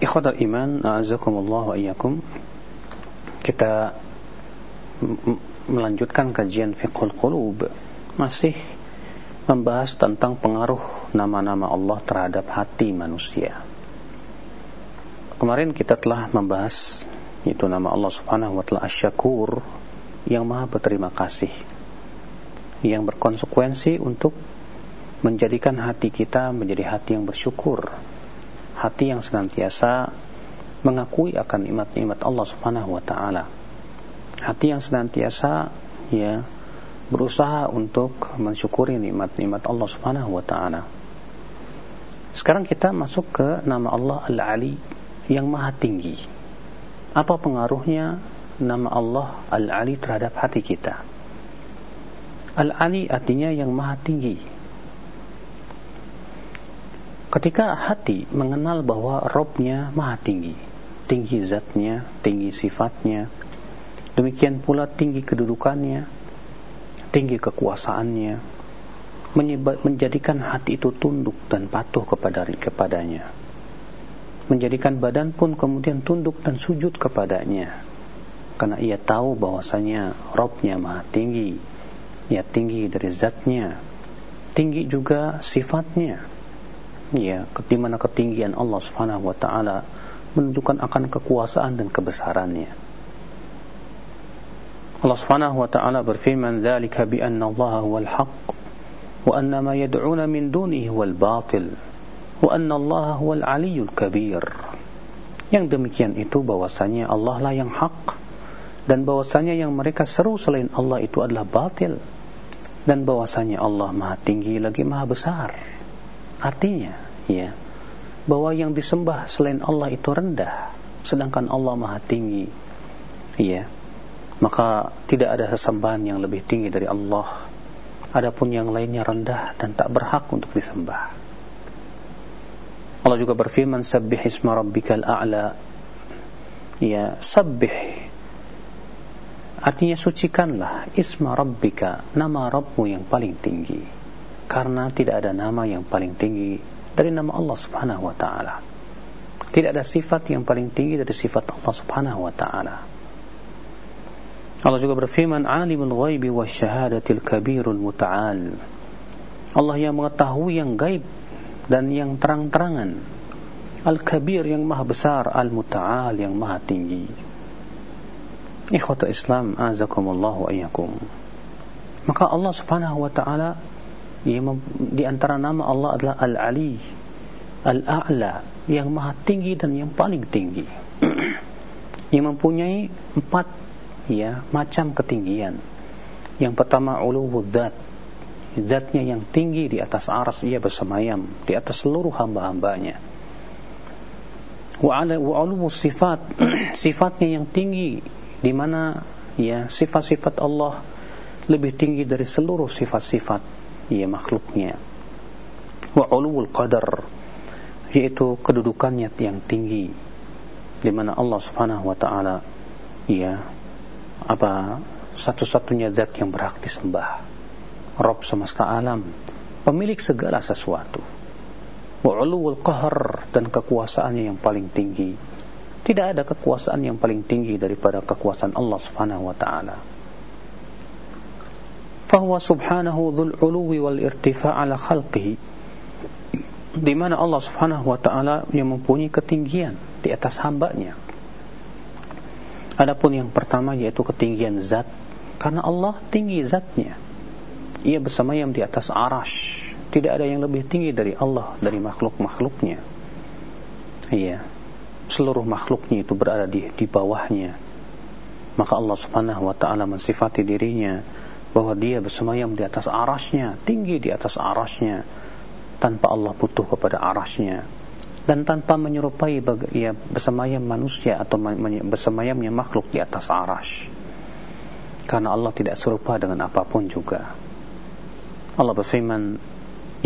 Ikhwatal iman, a'azakumullah wa iyyakum. Kita melanjutkan kajian fiqhul qulub. Masih membahas tentang pengaruh nama-nama Allah terhadap hati manusia. Kemarin kita telah membahas itu nama Allah Subhanahu wa taala Asy-Syakur yang Maha berterima kasih. Yang berkonsekuensi untuk menjadikan hati kita menjadi hati yang bersyukur hati yang senantiasa mengakui akan nikmat-nikmat Allah Subhanahu wa taala. Hati yang senantiasa ya berusaha untuk mensyukuri nikmat-nikmat Allah Subhanahu wa taala. Sekarang kita masuk ke nama Allah Al-Ali yang maha tinggi. Apa pengaruhnya nama Allah Al-Ali terhadap hati kita? Al-Ali artinya yang maha tinggi Ketika hati mengenal bahwa Robnya maha tinggi, tinggi zatnya, tinggi sifatnya, demikian pula tinggi kedudukannya, tinggi kekuasaannya, menjadikan hati itu tunduk dan patuh kepada kepadanya. Menjadikan badan pun kemudian tunduk dan sujud kepadanya. Karena ia tahu bahwasanya Robnya maha tinggi, ia tinggi dari zatnya, tinggi juga sifatnya ya di mana ketinggian Allah Subhanahu wa taala menunjukkan akan kekuasaan dan kebesarannya. Allah Subhanahu wa taala berfirman, "Dzalika bi anna Allah huwal haqq wa anna ma yad'una min dunihi huwal batil wa anna Allah huwal aliyyul kabir." Yang demikian itu bahwasanya Allah lah yang hak dan bahwasanya yang mereka seru selain Allah itu adalah batil dan bahwasanya Allah Maha tinggi lagi Maha besar. Artinya, ya, bahwa yang disembah selain Allah itu rendah, sedangkan Allah Maha tinggi. Ya. Maka tidak ada sesembahan yang lebih tinggi dari Allah. Adapun yang lainnya rendah dan tak berhak untuk disembah. Allah juga berfirman, "Sabbih isma rabbikal a'la." Ya, sabbih Artinya sucikanlah isma rabbika, nama Rabbmu yang paling tinggi karena tidak ada nama yang paling tinggi dari nama Allah Subhanahu wa taala. Tidak ada sifat yang paling tinggi dari sifat Allah Subhanahu wa taala. Allah juga berfirman, "Alimul ghaibi wasyahadatil kabirul muta'al." Allah yang mengetahui yang gaib dan yang terang-terangan. Al-Kabir yang maha besar, Al-Muta'al yang maha tinggi. Ikhwata Islam, azakumullah wa. Maka Allah Subhanahu wa taala di antara nama Allah adalah Al-Ali Al-A'la yang maha tinggi dan yang paling tinggi. Yang mempunyai empat ya macam ketinggian. Yang pertama uluwud zat. Zatnya yang tinggi di atas aras ia bersemayam di atas seluruh hamba-hambanya. Wa sifat. Sifatnya yang tinggi di mana ya sifat-sifat Allah lebih tinggi dari seluruh sifat-sifat ya makhluknya. Wa ulul qadar yaitu kedudukannya yang tinggi di mana Allah Subhanahu wa taala ya apa satu-satunya zat yang berhak disembah. Rabb semesta alam pemilik segala sesuatu. Wa ulul qahr dan kekuasaannya yang paling tinggi. Tidak ada kekuasaan yang paling tinggi daripada kekuasaan Allah Subhanahu wa taala fahuwa subhanahu dhul uluwi wal irtifa' ala khalqihi di mana Allah Subhanahu wa taala yang mempunyai ketinggian di atas hambanya. Adapun yang pertama yaitu ketinggian zat karena Allah tinggi zatnya. Ia bersemayam di atas arash. Tidak ada yang lebih tinggi dari Allah dari makhluk-makhluknya. Iya. Seluruh makhluknya itu berada di di bawahnya. Maka Allah Subhanahu wa taala mensifati dirinya bahwa dia bersemayam di atas arasnya, tinggi di atas arasnya, tanpa Allah butuh kepada arasnya. dan tanpa menyerupai ya bersemayam manusia atau bersemayamnya makhluk di atas arash. Karena Allah tidak serupa dengan apa pun juga. Allah berfirman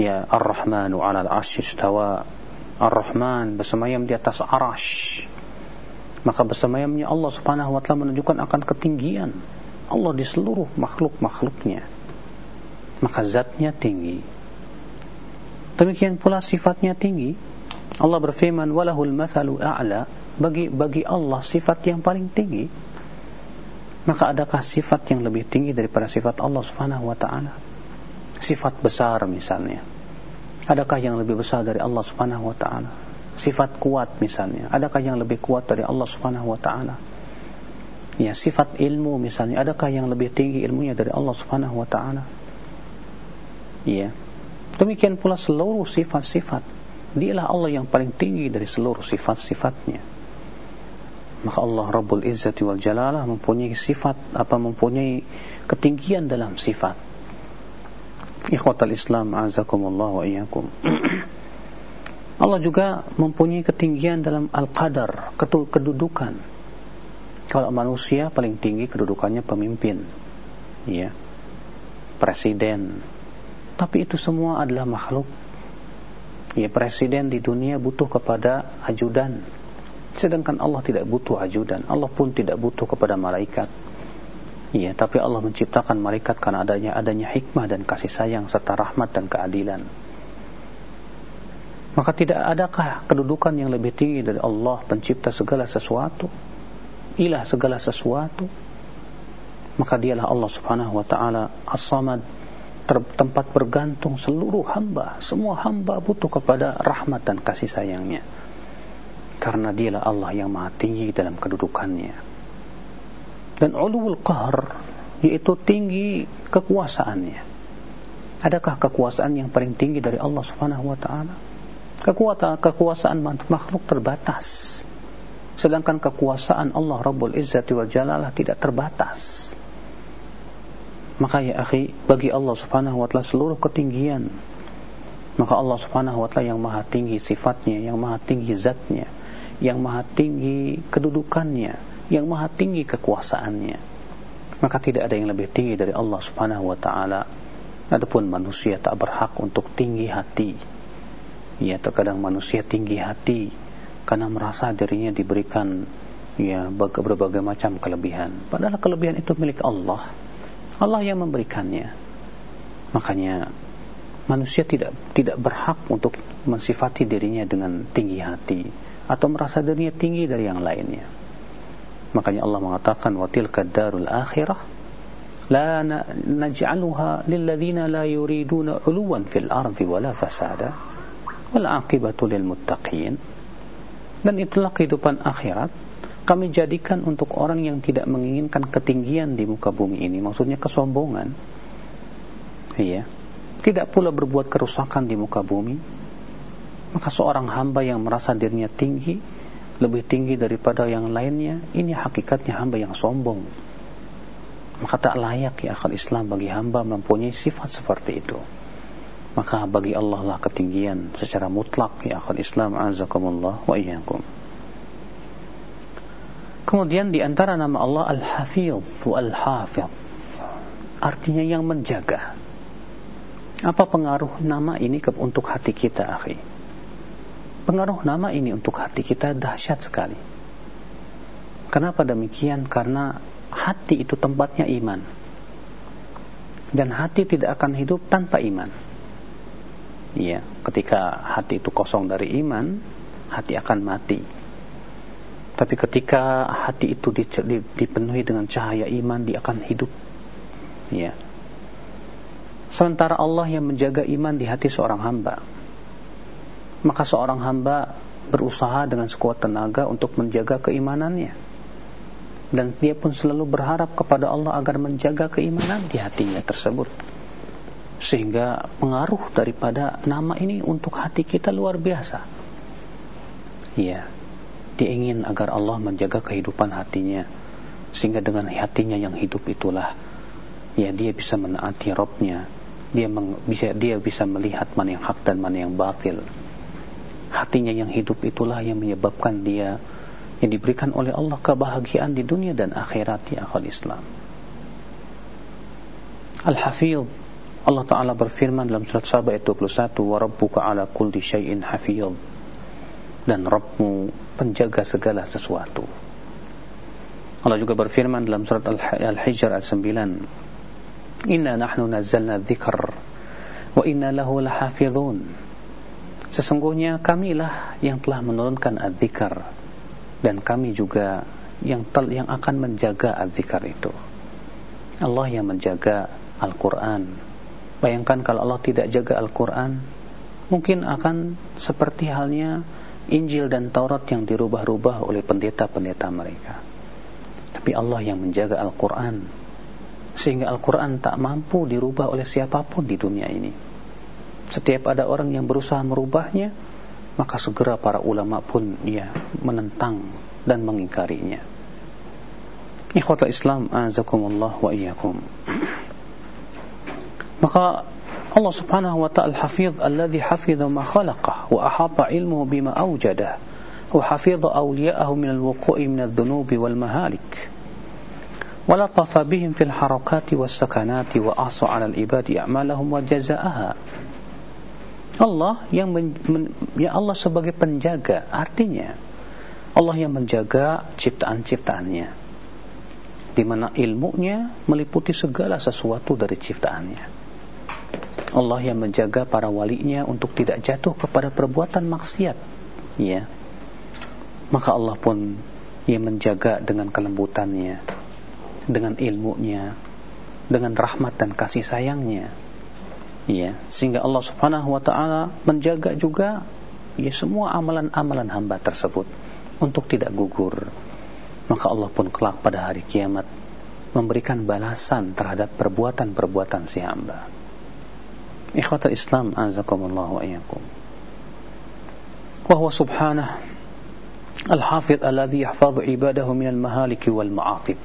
ya Ar-Rahmanu 'ala istawa. Ar-Rahman bersemayam di atas arash. Maka bersemayamnya Allah Subhanahu wa taala menunjukkan akan ketinggian Allah di seluruh makhluk-makhluknya. Maka zatnya tinggi. Demikian pula sifatnya tinggi. Allah berfirman walahul mathalu a'la. Bagi bagi Allah sifat yang paling tinggi maka adakah sifat yang lebih tinggi daripada sifat Allah Subhanahu wa taala? Sifat besar misalnya. Adakah yang lebih besar dari Allah Subhanahu wa taala? Sifat kuat misalnya. Adakah yang lebih kuat dari Allah Subhanahu wa taala ya sifat ilmu misalnya adakah yang lebih tinggi ilmunya dari Allah Subhanahu wa taala ya demikian pula seluruh sifat-sifat Dialah Allah yang paling tinggi dari seluruh sifat-sifatnya. Maka Allah Rabbul Izzati wal Jalalah mempunyai sifat apa mempunyai ketinggian dalam sifat. Ikhwatal Islam azakumullah wa iyyakum. Allah juga mempunyai ketinggian dalam al-qadar, kedudukan. Kalau manusia paling tinggi kedudukannya pemimpin. Ya. Presiden. Tapi itu semua adalah makhluk ya presiden di dunia butuh kepada ajudan sedangkan Allah tidak butuh ajudan Allah pun tidak butuh kepada malaikat ya tapi Allah menciptakan malaikat karena adanya adanya hikmah dan kasih sayang serta rahmat dan keadilan maka tidak adakah kedudukan yang lebih tinggi dari Allah pencipta segala sesuatu ilah segala sesuatu. Maka dialah Allah Subhanahu wa taala As-Samad tempat bergantung seluruh hamba. Semua hamba butuh kepada rahmat dan kasih sayangnya. Karena dialah Allah yang maha tinggi dalam kedudukannya. Dan ulul qahr yaitu tinggi kekuasaannya. Adakah kekuasaan yang paling tinggi dari Allah subhanahu wa ta'ala? Kekuatan kekuasaan makhluk terbatas sedangkan kekuasaan Allah Rabbul Izzati wal Jalalah tidak terbatas. Maka ya akhi bagi Allah Subhanahu wa taala seluruh ketinggian maka Allah Subhanahu wa taala yang maha tinggi sifatnya yang maha tinggi zatnya yang maha tinggi kedudukannya yang maha tinggi kekuasaannya maka tidak ada yang lebih tinggi dari Allah Subhanahu wa taala. Adapun manusia tak berhak untuk tinggi hati. Ya terkadang manusia tinggi hati karena merasa dirinya diberikan ya berbagai macam kelebihan padahal kelebihan itu milik Allah Allah yang memberikannya. Makanya manusia tidak tidak berhak untuk mensifati dirinya dengan tinggi hati atau merasa dirinya tinggi dari yang lainnya. Makanya Allah mengatakan wa tilka darul akhirah la naj'aluha lil ladzina la yuriduna 'uluwan fil ardi wala fasada wal 'aqibatu lil muttaqin. Dan itulah kehidupan akhirat. Kami jadikan untuk orang yang tidak menginginkan ketinggian di muka bumi ini. Maksudnya kesombongan. Iya. Tidak pula berbuat kerusakan di muka bumi. Maka seorang hamba yang merasa dirinya tinggi lebih tinggi daripada yang lainnya ini hakikatnya hamba yang sombong. Maka tak layak ya akal Islam bagi hamba mempunyai sifat seperti itu maka bagi Allah lah ketinggian secara mutlak ya akal Islam azakumullah wa iyyakum Kemudian di antara nama Allah Al-Hafidh Al-Hafidh artinya yang menjaga. Apa pengaruh nama ini untuk hati kita, akhi? Pengaruh nama ini untuk hati kita dahsyat sekali. Kenapa demikian? Karena hati itu tempatnya iman. Dan hati tidak akan hidup tanpa iman. Iya, ketika hati itu kosong dari iman, hati akan mati tapi ketika hati itu dipenuhi dengan cahaya iman, dia akan hidup. Ya. Sementara Allah yang menjaga iman di hati seorang hamba. Maka seorang hamba berusaha dengan sekuat tenaga untuk menjaga keimanannya. Dan dia pun selalu berharap kepada Allah agar menjaga keimanan di hatinya tersebut. Sehingga pengaruh daripada nama ini untuk hati kita luar biasa. Ya dia ingin agar Allah menjaga kehidupan hatinya. Sehingga dengan hatinya yang hidup itulah ya dia bisa menaati Robnya. Dia meng, bisa dia bisa melihat mana yang hak dan mana yang batil. Hatinya yang hidup itulah yang menyebabkan dia yang diberikan oleh Allah kebahagiaan di dunia dan akhirat ya akhul Islam. Al-Hafidh Allah Ta'ala berfirman dalam surat Sabah ayat 21 wa rabbuka ala kulli syai'in hafidh dan Rabbmu penjaga segala sesuatu Allah juga berfirman dalam surat Al-Hijr ayat 9 Inna nahnu nazzalna dzikr wa inna lahu Sesungguhnya kamilah yang telah menurunkan adzikr dan kami juga yang tel, yang akan menjaga adzikr itu. Allah yang menjaga Al-Qur'an. Bayangkan kalau Allah tidak jaga Al-Qur'an, mungkin akan seperti halnya Injil dan Taurat yang dirubah-rubah oleh pendeta-pendeta mereka. Tapi Allah yang menjaga Al-Qur'an sehingga Al-Qur'an tak mampu dirubah oleh siapa pun di dunia ini. Setiap ada orang yang berusaha merubahnya, maka segera para ulama pun ya menentang dan mengingkarinya. Ikhwatul Islam, azakumullah wa iyyakum. Maka Allah Subhanahu wa ta'ala al-Hafidh alladhi hafidha ma khalaqah wa ahata ilmuhu bima awjadah wa hafidha awliya'ahu min al-wuqu'i min al-dhunubi wal mahalik. ولطف بهم في الحركات والسكنات وأحصى على العباد أعمالهم وجزاءها Allah yang men, men, ya Allah sebagai penjaga artinya Allah yang menjaga ciptaan-ciptaannya di mana ilmunya meliputi segala sesuatu dari ciptaannya Allah yang menjaga para walinya untuk tidak jatuh kepada perbuatan maksiat. Ya. Maka Allah pun yang menjaga dengan kelembutannya dengan ilmunya dengan rahmat dan kasih sayangnya. Ya. Sehingga Allah Subhanahu wa taala menjaga juga ya semua amalan-amalan hamba tersebut untuk tidak gugur. Maka Allah pun kelak pada hari kiamat memberikan balasan terhadap perbuatan-perbuatan si hamba ikhwatul Islam azakumullah wa iyyakum. Wa huwa subhanahu al-hafidh alladhi yahfadhu ibadahu minal mahaliki wal ma'atib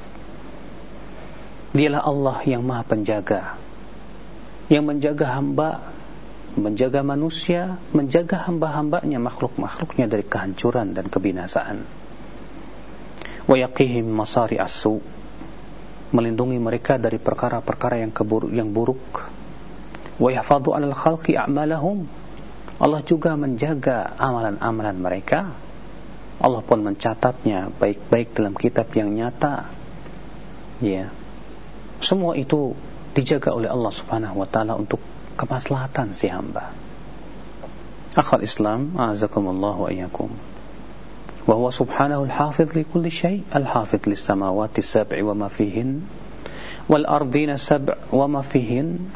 Dialah Allah yang maha penjaga yang menjaga hamba menjaga manusia menjaga hamba-hambanya makhluk-makhluknya dari kehancuran dan kebinasaan. Wa yaqihim masari asu melindungi mereka dari perkara-perkara yang keburuk yang buruk wa yahfadhu 'alal khalqi a'malahum Allah juga menjaga amalan-amalan mereka Allah pun mencatatnya baik-baik dalam kitab yang nyata ya semua itu dijaga oleh Allah Subhanahu wa taala untuk kemaslahatan si hamba. Akhal Islam, azakumullah wa iyyakum. Wa huwa subhanahu al-hafiz li kulli shay, al-hafiz lis samawati sab'i wa ma fihin wal ardina sab' wa ma fihin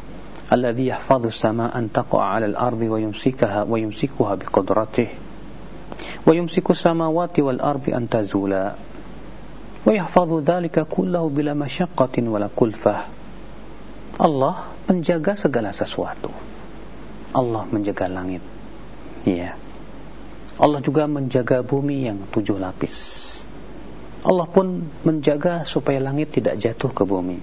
alladhi yahfazu as-samaa'a an taqa'a 'ala al-ardi wa yumsikaha wa yumsikuha bi qudratihi wa yumsiku as-samawati wal ardi an tazula wa yahfazu dhalika kullahu bila masyaqqatin wala kulfah Allah menjaga segala sesuatu. Allah menjaga langit. Ya. Allah juga menjaga bumi yang tujuh lapis. Allah pun menjaga supaya langit tidak jatuh ke bumi.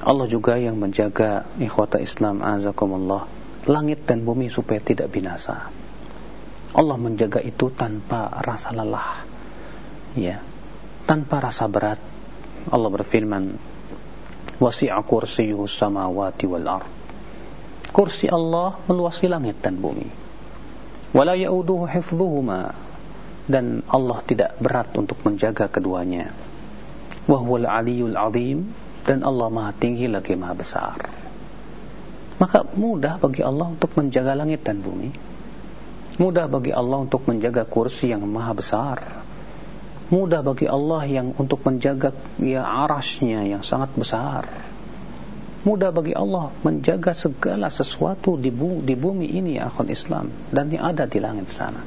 Allah juga yang menjaga ikhwata Islam azakumullah langit dan bumi supaya tidak binasa. Allah menjaga itu tanpa rasa lelah. Ya. Tanpa rasa berat. Allah berfirman wasi'a kursiyuhu samawati wal ard kursi Allah meluasi langit dan bumi wala ya'uduhu hifdhuhuma dan Allah tidak berat untuk menjaga keduanya wa huwal aliyul azim dan Allah maha tinggi lagi maha besar. Maka mudah bagi Allah untuk menjaga langit dan bumi. Mudah bagi Allah untuk menjaga kursi yang maha besar. Mudah bagi Allah yang untuk menjaga ya arasnya yang sangat besar. Mudah bagi Allah menjaga segala sesuatu di, bu, di bumi ini ya Islam dan yang ada di langit sana.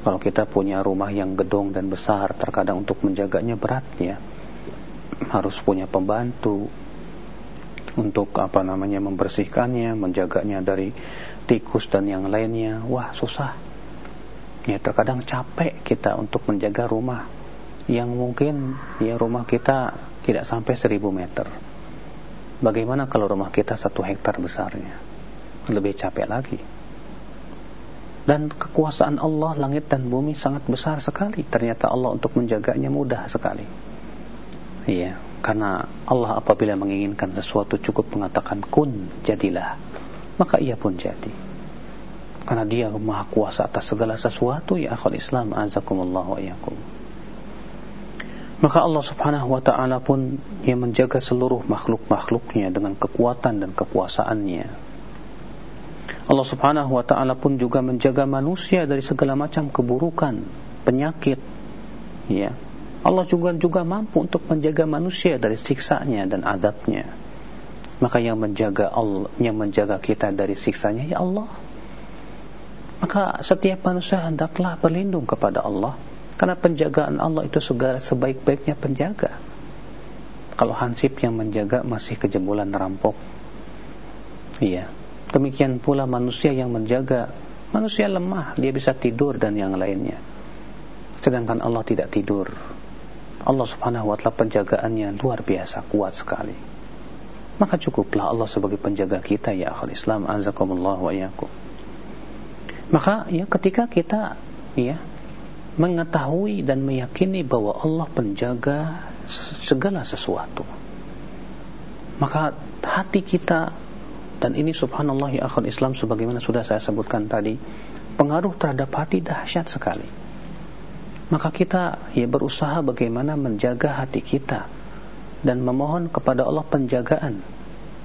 Kalau kita punya rumah yang gedung dan besar terkadang untuk menjaganya berat ya harus punya pembantu untuk apa namanya membersihkannya menjaganya dari tikus dan yang lainnya. Wah susah. Ya terkadang capek kita untuk menjaga rumah. Yang mungkin ya rumah kita tidak sampai seribu meter. Bagaimana kalau rumah kita satu hektar besarnya? Lebih capek lagi. Dan kekuasaan Allah langit dan bumi sangat besar sekali. Ternyata Allah untuk menjaganya mudah sekali iya karena Allah apabila menginginkan sesuatu cukup mengatakan kun jadilah maka ia pun jadi karena dia maha kuasa atas segala sesuatu ya akhul Islam azakumullah wa iyakum maka Allah subhanahu wa ta'ala pun yang menjaga seluruh makhluk-makhluknya dengan kekuatan dan kekuasaannya Allah Subhanahu wa taala pun juga menjaga manusia dari segala macam keburukan, penyakit. Ya. Allah juga juga mampu untuk menjaga manusia dari siksanya dan adabnya. Maka yang menjaga Allah, yang menjaga kita dari siksanya ya Allah. Maka setiap manusia hendaklah berlindung kepada Allah karena penjagaan Allah itu segala sebaik-baiknya penjaga. Kalau hansip yang menjaga masih kejebolan rampok, iya, Demikian pula manusia yang menjaga Manusia lemah, dia bisa tidur dan yang lainnya Sedangkan Allah tidak tidur Allah subhanahu wa ta'ala penjagaannya luar biasa, kuat sekali Maka cukuplah Allah sebagai penjaga kita ya akhul Islam Azakumullah wa iyakum Maka ya ketika kita ya mengetahui dan meyakini bahwa Allah penjaga segala sesuatu maka hati kita dan ini subhanallah ya akhul Islam sebagaimana sudah saya sebutkan tadi, pengaruh terhadap hati dahsyat sekali. Maka kita ya berusaha bagaimana menjaga hati kita dan memohon kepada Allah penjagaan.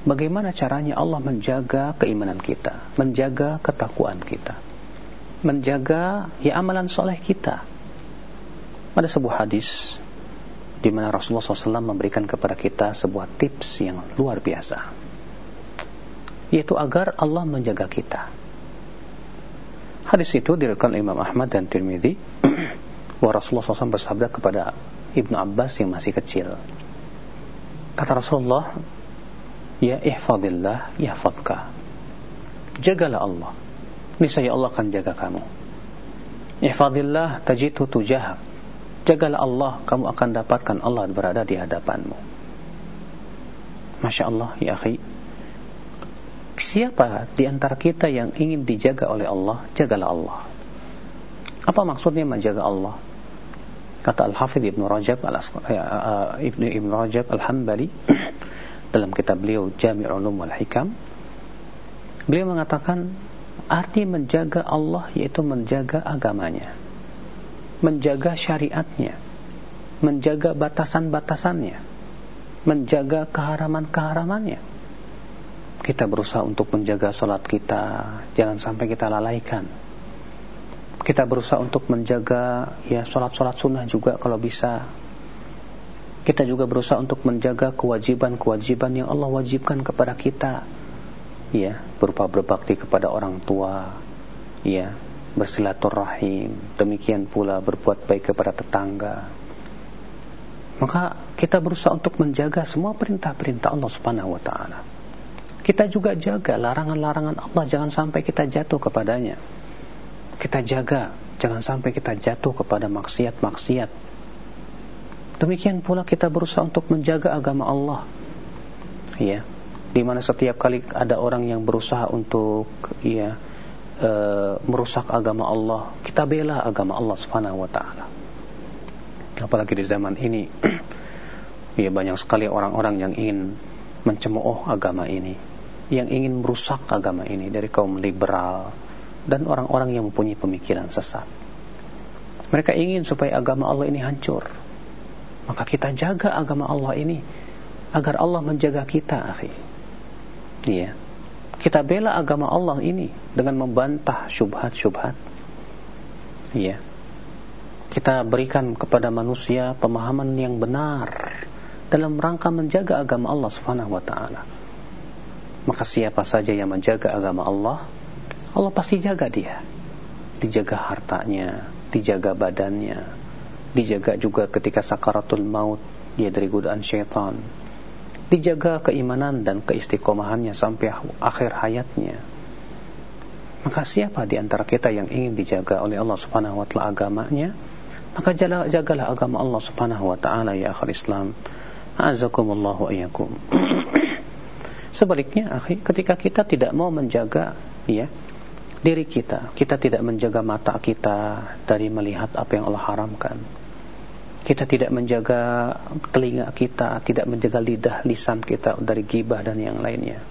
Bagaimana caranya Allah menjaga keimanan kita, menjaga ketakwaan kita, menjaga ya amalan soleh kita. Ada sebuah hadis di mana Rasulullah SAW memberikan kepada kita sebuah tips yang luar biasa yaitu agar Allah menjaga kita. Hadis itu diriwayatkan Imam Ahmad dan Tirmidzi bahwa Rasulullah SAW bersabda kepada Ibnu Abbas yang masih kecil. Kata Rasulullah, "Ya ihfadillah yahfadka." Jagalah Allah. Niscaya Allah akan jaga kamu. Ihfadillah tajidhu tujahak. Jagalah Allah, kamu akan dapatkan Allah berada di hadapanmu. Masya Allah, ya akhi, siapa di antara kita yang ingin dijaga oleh Allah, jagalah Allah. Apa maksudnya menjaga Allah? Kata Al-Hafidh Ibn Rajab al ya, uh, Ibn, Ibn Rajab Al-Hambali dalam kitab beliau Jami' Ulum wal Hikam. Beliau mengatakan arti menjaga Allah yaitu menjaga agamanya menjaga syariatnya menjaga batasan-batasannya menjaga keharaman-keharamannya. Kita berusaha untuk menjaga sholat kita jangan sampai kita lalaikan kita berusaha untuk menjaga ya sholat-sholat sunnah juga kalau bisa. Kita juga berusaha untuk menjaga kewajiban-kewajiban yang Allah wajibkan kepada kita. Ya berupa berbakti kepada orang tua. Ya bersilaturahim. Demikian pula berbuat baik kepada tetangga. Maka kita berusaha untuk menjaga semua perintah-perintah Allah Subhanahu wa taala. Kita juga jaga larangan-larangan Allah. Jangan sampai kita jatuh kepadanya. Kita jaga jangan sampai kita jatuh kepada maksiat-maksiat. Demikian pula kita berusaha untuk menjaga agama Allah. Ya, di mana setiap kali ada orang yang berusaha untuk ya e, merusak agama Allah, kita bela agama Allah Subhanahu wa taala. Apalagi di zaman ini ya banyak sekali orang-orang yang ingin mencemooh agama ini yang ingin merusak agama ini dari kaum liberal dan orang-orang yang mempunyai pemikiran sesat. Mereka ingin supaya agama Allah ini hancur. Maka kita jaga agama Allah ini agar Allah menjaga kita, akhi. Iya. Kita bela agama Allah ini dengan membantah syubhat-syubhat. Iya. Kita berikan kepada manusia pemahaman yang benar dalam rangka menjaga agama Allah Subhanahu wa taala maka siapa saja yang menjaga agama Allah Allah pasti jaga dia. Dijaga hartanya dijaga badannya dijaga juga ketika sakaratul maut dia dari godaan syaitan. Dijaga keimanan dan keistiqomahannya sampai akhir hayatnya. Maka siapa di antara kita yang ingin dijaga oleh Allah Subhanahu wa taala agamanya? Maka jagalah agama Allah Subhanahu wa taala ya akhir Islam. Azakumullah wa iyyakum. Sebaliknya, akhi, ketika kita tidak mau menjaga ya diri kita. Kita tidak menjaga mata kita dari melihat apa yang Allah haramkan. Kita tidak menjaga telinga kita, tidak menjaga lidah, lisan kita dari gibah dan yang lainnya.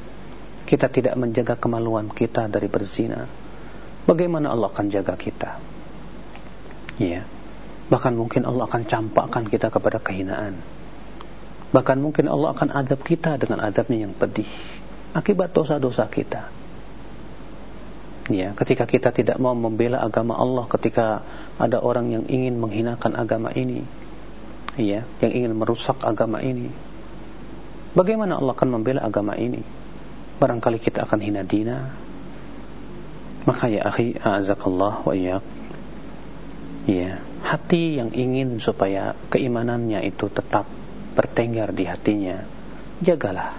Kita tidak menjaga kemaluan kita dari berzina. Bagaimana Allah akan jaga kita? Ya. Bahkan mungkin Allah akan campakkan kita kepada kehinaan. Bahkan mungkin Allah akan adab kita dengan adabnya yang pedih akibat dosa-dosa kita. Ya, ketika kita tidak mau membela agama Allah, ketika ada orang yang ingin menghinakan agama ini, ya, yang ingin merusak agama ini, bagaimana Allah akan membela agama ini? Barangkali kita akan hina dina. Maka ya akhi, a'azakallah wa iyyak. Ya, hati yang ingin supaya keimanannya itu tetap bertenggar di hatinya, jagalah.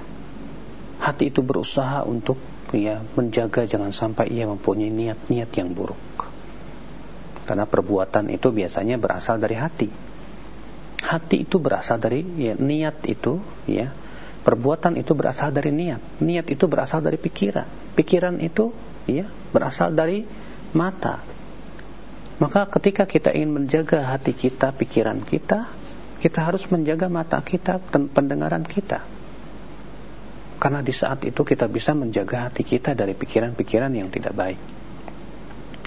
Hati itu berusaha untuk ya menjaga jangan sampai ia mempunyai niat-niat yang buruk. Karena perbuatan itu biasanya berasal dari hati. Hati itu berasal dari ya, niat itu ya. Perbuatan itu berasal dari niat. Niat itu berasal dari pikiran. Pikiran itu ya berasal dari mata. Maka ketika kita ingin menjaga hati kita, pikiran kita, kita harus menjaga mata kita, pendengaran kita. Karena di saat itu kita bisa menjaga hati kita dari pikiran-pikiran yang tidak baik.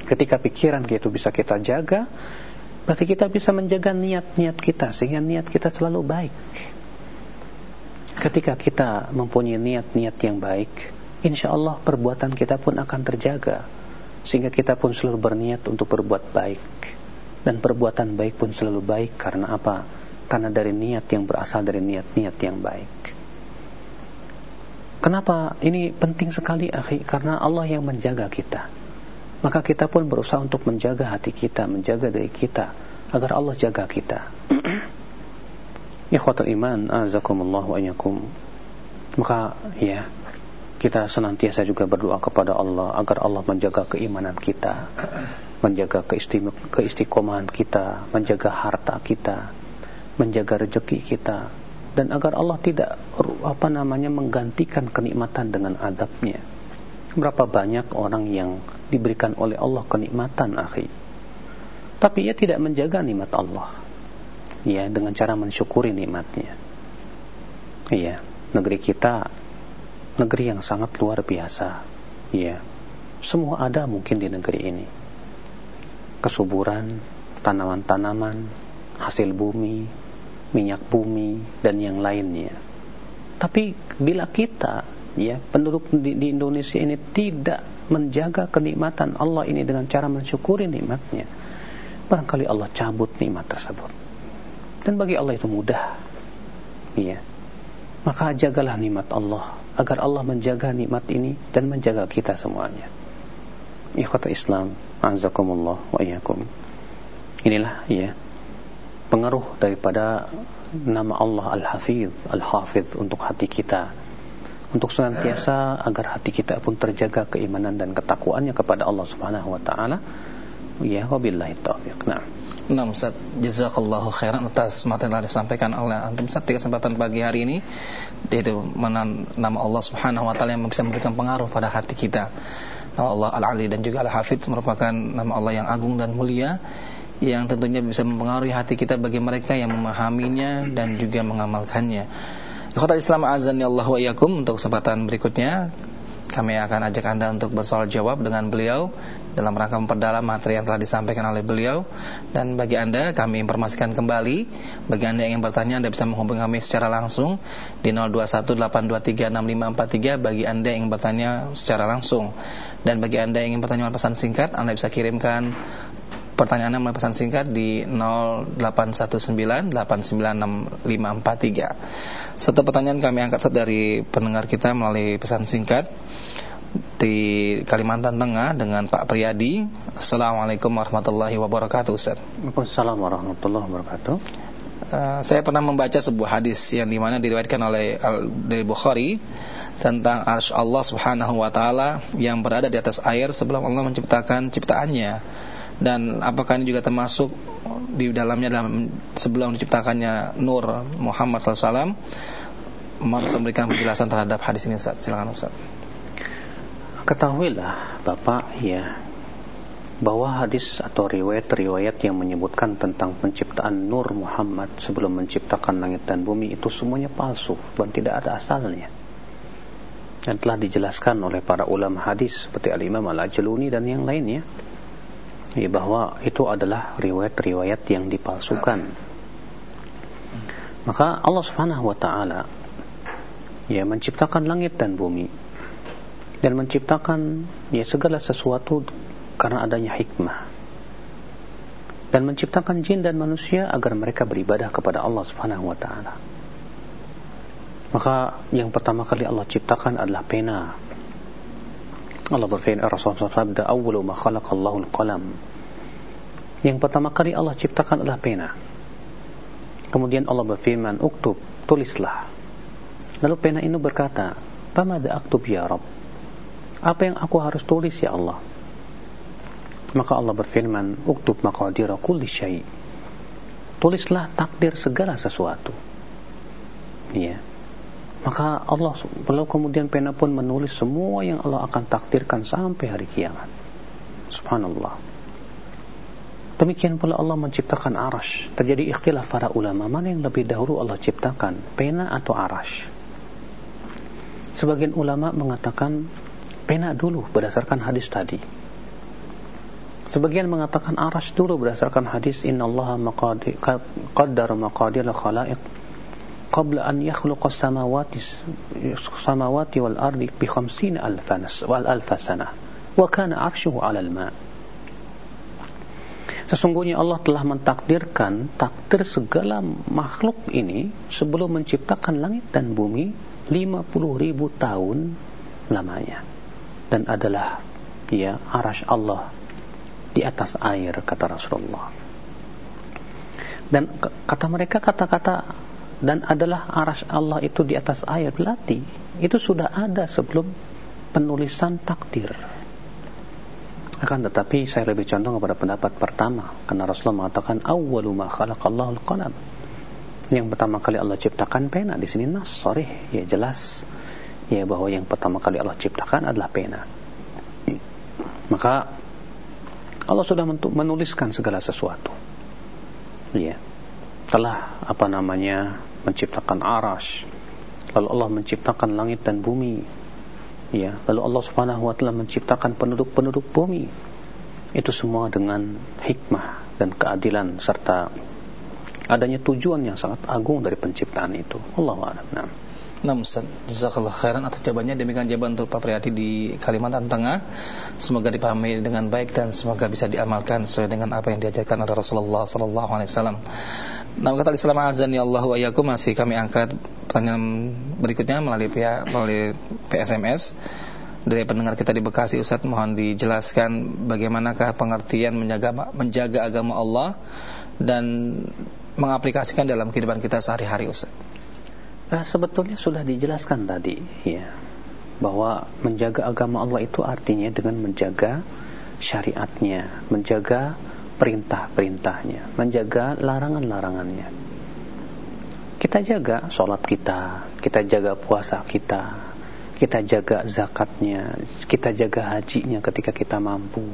Ketika pikiran itu bisa kita jaga, berarti kita bisa menjaga niat-niat kita sehingga niat kita selalu baik. Ketika kita mempunyai niat-niat yang baik, insya Allah perbuatan kita pun akan terjaga sehingga kita pun selalu berniat untuk berbuat baik dan perbuatan baik pun selalu baik karena apa? Karena dari niat yang berasal dari niat-niat yang baik. Kenapa ini penting sekali akhi? Karena Allah yang menjaga kita. Maka kita pun berusaha untuk menjaga hati kita, menjaga diri kita agar Allah jaga kita. Ikhwatul iman, azakumullah wa iyyakum. Maka ya, kita senantiasa juga berdoa kepada Allah agar Allah menjaga keimanan kita, menjaga keistiqomahan kita, menjaga harta kita, menjaga rezeki kita, dan agar Allah tidak apa namanya menggantikan kenikmatan dengan adabnya. Berapa banyak orang yang diberikan oleh Allah kenikmatan, akhi. Tapi ia tidak menjaga nikmat Allah. Ya, dengan cara mensyukuri nikmatnya. Iya, negeri kita negeri yang sangat luar biasa. Iya. Semua ada mungkin di negeri ini. Kesuburan, tanaman-tanaman, hasil bumi, minyak bumi dan yang lainnya. Tapi bila kita ya penduduk di, di Indonesia ini tidak menjaga kenikmatan Allah ini dengan cara mensyukuri nikmatnya, barangkali Allah cabut nikmat tersebut. Dan bagi Allah itu mudah. Ya. Maka jagalah nikmat Allah agar Allah menjaga nikmat ini dan menjaga kita semuanya. Ikhwata Islam, azakumullah wa iyyakum. Inilah ya pengaruh daripada nama Allah Al-Hafidh, Al-Hafidh untuk hati kita. Untuk senantiasa agar hati kita pun terjaga keimanan dan ketakwaannya kepada Allah Subhanahu wa taala. Ya, wabillahi taufiq. Nah. Nah Ustaz, jazakallahu khairan atas materi yang disampaikan oleh antum Ustaz di kesempatan pagi hari ini yaitu nama Allah Subhanahu wa taala yang bisa memberikan pengaruh pada hati kita. Nama Allah Al-Ali dan juga Al-Hafidh merupakan nama Allah yang agung dan mulia yang tentunya bisa mempengaruhi hati kita bagi mereka yang memahaminya dan juga mengamalkannya. Kota Islam azan ya Allah wa iyakum untuk kesempatan berikutnya kami akan ajak Anda untuk bersoal jawab dengan beliau dalam rangka memperdalam materi yang telah disampaikan oleh beliau. Dan bagi Anda kami informasikan kembali. Bagi Anda yang ingin bertanya Anda bisa menghubungi kami secara langsung di 0218236543 bagi Anda yang ingin bertanya secara langsung. Dan bagi Anda yang ingin bertanya pesan singkat Anda bisa kirimkan pertanyaannya melalui pesan singkat di 0819896543. Satu pertanyaan kami angkat dari pendengar kita melalui pesan singkat di Kalimantan Tengah dengan Pak Priyadi. Assalamualaikum warahmatullahi wabarakatuh, Ustaz. Waalaikumsalam warahmatullahi wabarakatuh. Uh, saya pernah membaca sebuah hadis yang di mana diriwayatkan oleh Al dari Bukhari tentang arsy Allah Subhanahu wa taala yang berada di atas air sebelum Allah menciptakan ciptaannya dan apakah ini juga termasuk di dalamnya dalam sebelum diciptakannya Nur Muhammad SAW Mau memberikan penjelasan terhadap hadis ini Ustaz. Silakan Ustaz. Ketahuilah Bapak ya bahwa hadis atau riwayat-riwayat yang menyebutkan tentang penciptaan Nur Muhammad sebelum menciptakan langit dan bumi itu semuanya palsu dan tidak ada asalnya. Dan telah dijelaskan oleh para ulama hadis seperti Al-Imam Al-Ajluni dan yang lainnya ya, bahwa itu adalah riwayat-riwayat yang dipalsukan. Maka Allah Subhanahu wa taala ya menciptakan langit dan bumi dan menciptakan ya segala sesuatu karena adanya hikmah dan menciptakan jin dan manusia agar mereka beribadah kepada Allah Subhanahu wa taala. Maka yang pertama kali Allah ciptakan adalah pena. Allah berfirman Rasulullah sabda awwalu ma khalaqallahu al-qalam. Yang pertama kali Allah ciptakan adalah pena. Kemudian Allah berfirman, "Uktub, tulislah." Lalu pena itu berkata, "Pamada aktub ya Rabb?" Apa yang aku harus tulis ya Allah? Maka Allah berfirman, "Uktub maqadira kulli syai." Tulislah takdir segala sesuatu. Ya. Maka Allah lalu kemudian pena pun menulis semua yang Allah akan takdirkan sampai hari kiamat. Subhanallah. Demikian pula Allah menciptakan arash. Terjadi ikhtilaf para ulama mana yang lebih dahulu Allah ciptakan, pena atau arash. Sebagian ulama mengatakan pena dulu berdasarkan hadis tadi. Sebagian mengatakan arash dulu berdasarkan hadis Inna Allah maqadir, maqadir khalaiq qabla an yakhluqa samawati samawati wal ardi bi 50 alfanas wal alfasana wa kana arshuhu 'ala al-ma' Sesungguhnya Allah telah mentakdirkan takdir segala makhluk ini sebelum menciptakan langit dan bumi 50 ribu tahun lamanya. Dan adalah ya arash Allah di atas air kata Rasulullah. Dan kata mereka kata-kata dan adalah arash Allah itu di atas air berarti itu sudah ada sebelum penulisan takdir. Akan tetapi saya lebih condong kepada pendapat pertama. Karena Rasulullah mengatakan awwalu ma khalaqallahu al-qalam yang pertama kali Allah ciptakan pena di sini nas sorry ya jelas. Ya bahwa yang pertama kali Allah ciptakan adalah pena. Maka Allah sudah menuliskan segala sesuatu. Ya. Telah apa namanya menciptakan arash. Lalu Allah menciptakan langit dan bumi. Ya, lalu Allah Subhanahu wa taala menciptakan penduduk-penduduk bumi. Itu semua dengan hikmah dan keadilan serta adanya tujuan yang sangat agung dari penciptaan itu. Allahu a'lam. Nah Ustaz, jazakallah khairan atas jawabannya. Demikian jawaban untuk Pak Priyadi di Kalimantan Tengah. Semoga dipahami dengan baik dan semoga bisa diamalkan sesuai dengan apa yang diajarkan oleh Rasulullah wasallam. Nah, kata Islam azan ya Allah wa yakum masih kami angkat pertanyaan berikutnya melalui pihak melalui PSMS dari pendengar kita di Bekasi Ustaz mohon dijelaskan bagaimanakah pengertian menjaga menjaga agama Allah dan mengaplikasikan dalam kehidupan kita sehari-hari Ustaz. Nah, sebetulnya sudah dijelaskan tadi ya bahwa menjaga agama Allah itu artinya dengan menjaga syariatnya, menjaga perintah-perintahnya, menjaga larangan-larangannya. Kita jaga sholat kita, kita jaga puasa kita, kita jaga zakatnya, kita jaga hajinya ketika kita mampu.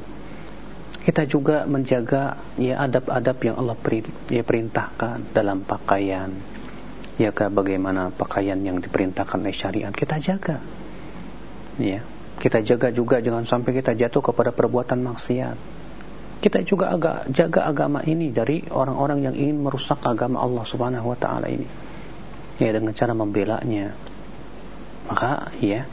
Kita juga menjaga ya adab-adab yang Allah ya, perintahkan dalam pakaian, ya bagaimana pakaian yang diperintahkan oleh syariat? Kita jaga. Ya kita jaga juga jangan sampai kita jatuh kepada perbuatan maksiat. Kita juga agak jaga agama ini dari orang-orang yang ingin merusak agama Allah Subhanahu wa taala ini. Ya dengan cara membelanya. Maka ya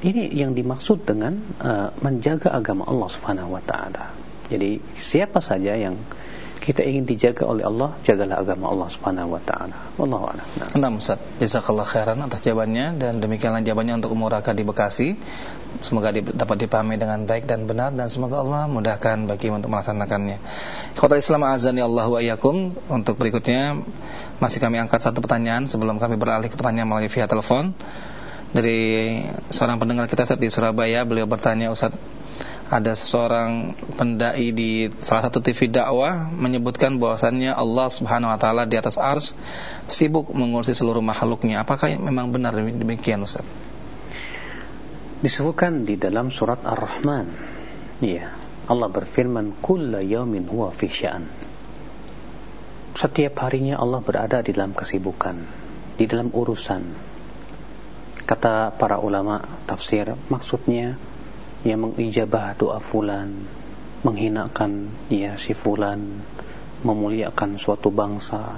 ini yang dimaksud dengan uh, menjaga agama Allah Subhanahu wa taala. Jadi siapa saja yang kita ingin dijaga oleh Allah, jagalah agama Allah Subhanahu wa taala. Wallahu a'lam. Nah, Ustaz. Jazakallah khairan atas jawabannya dan demikianlah jawabannya untuk Umur Raka di Bekasi. Semoga dapat dipahami dengan baik dan benar dan semoga Allah mudahkan bagi untuk melaksanakannya. Ikhwatal Islam azani Allah wa iyyakum. Untuk berikutnya masih kami angkat satu pertanyaan sebelum kami beralih ke pertanyaan melalui via telepon dari seorang pendengar kita saat di Surabaya. Beliau bertanya, Ustaz, ada seseorang pendai di salah satu TV dakwah menyebutkan bahwasannya Allah Subhanahu wa taala di atas ars sibuk mengurusi seluruh makhluknya. Apakah memang benar demikian Ustaz? disebutkan di dalam surat Ar-Rahman. Ya, Allah berfirman, "Kulla yaumin huwa fi sya'an." Setiap harinya Allah berada di dalam kesibukan, di dalam urusan. Kata para ulama tafsir, maksudnya yang mengijabah doa fulan, menghinakan ya si fulan, memuliakan suatu bangsa.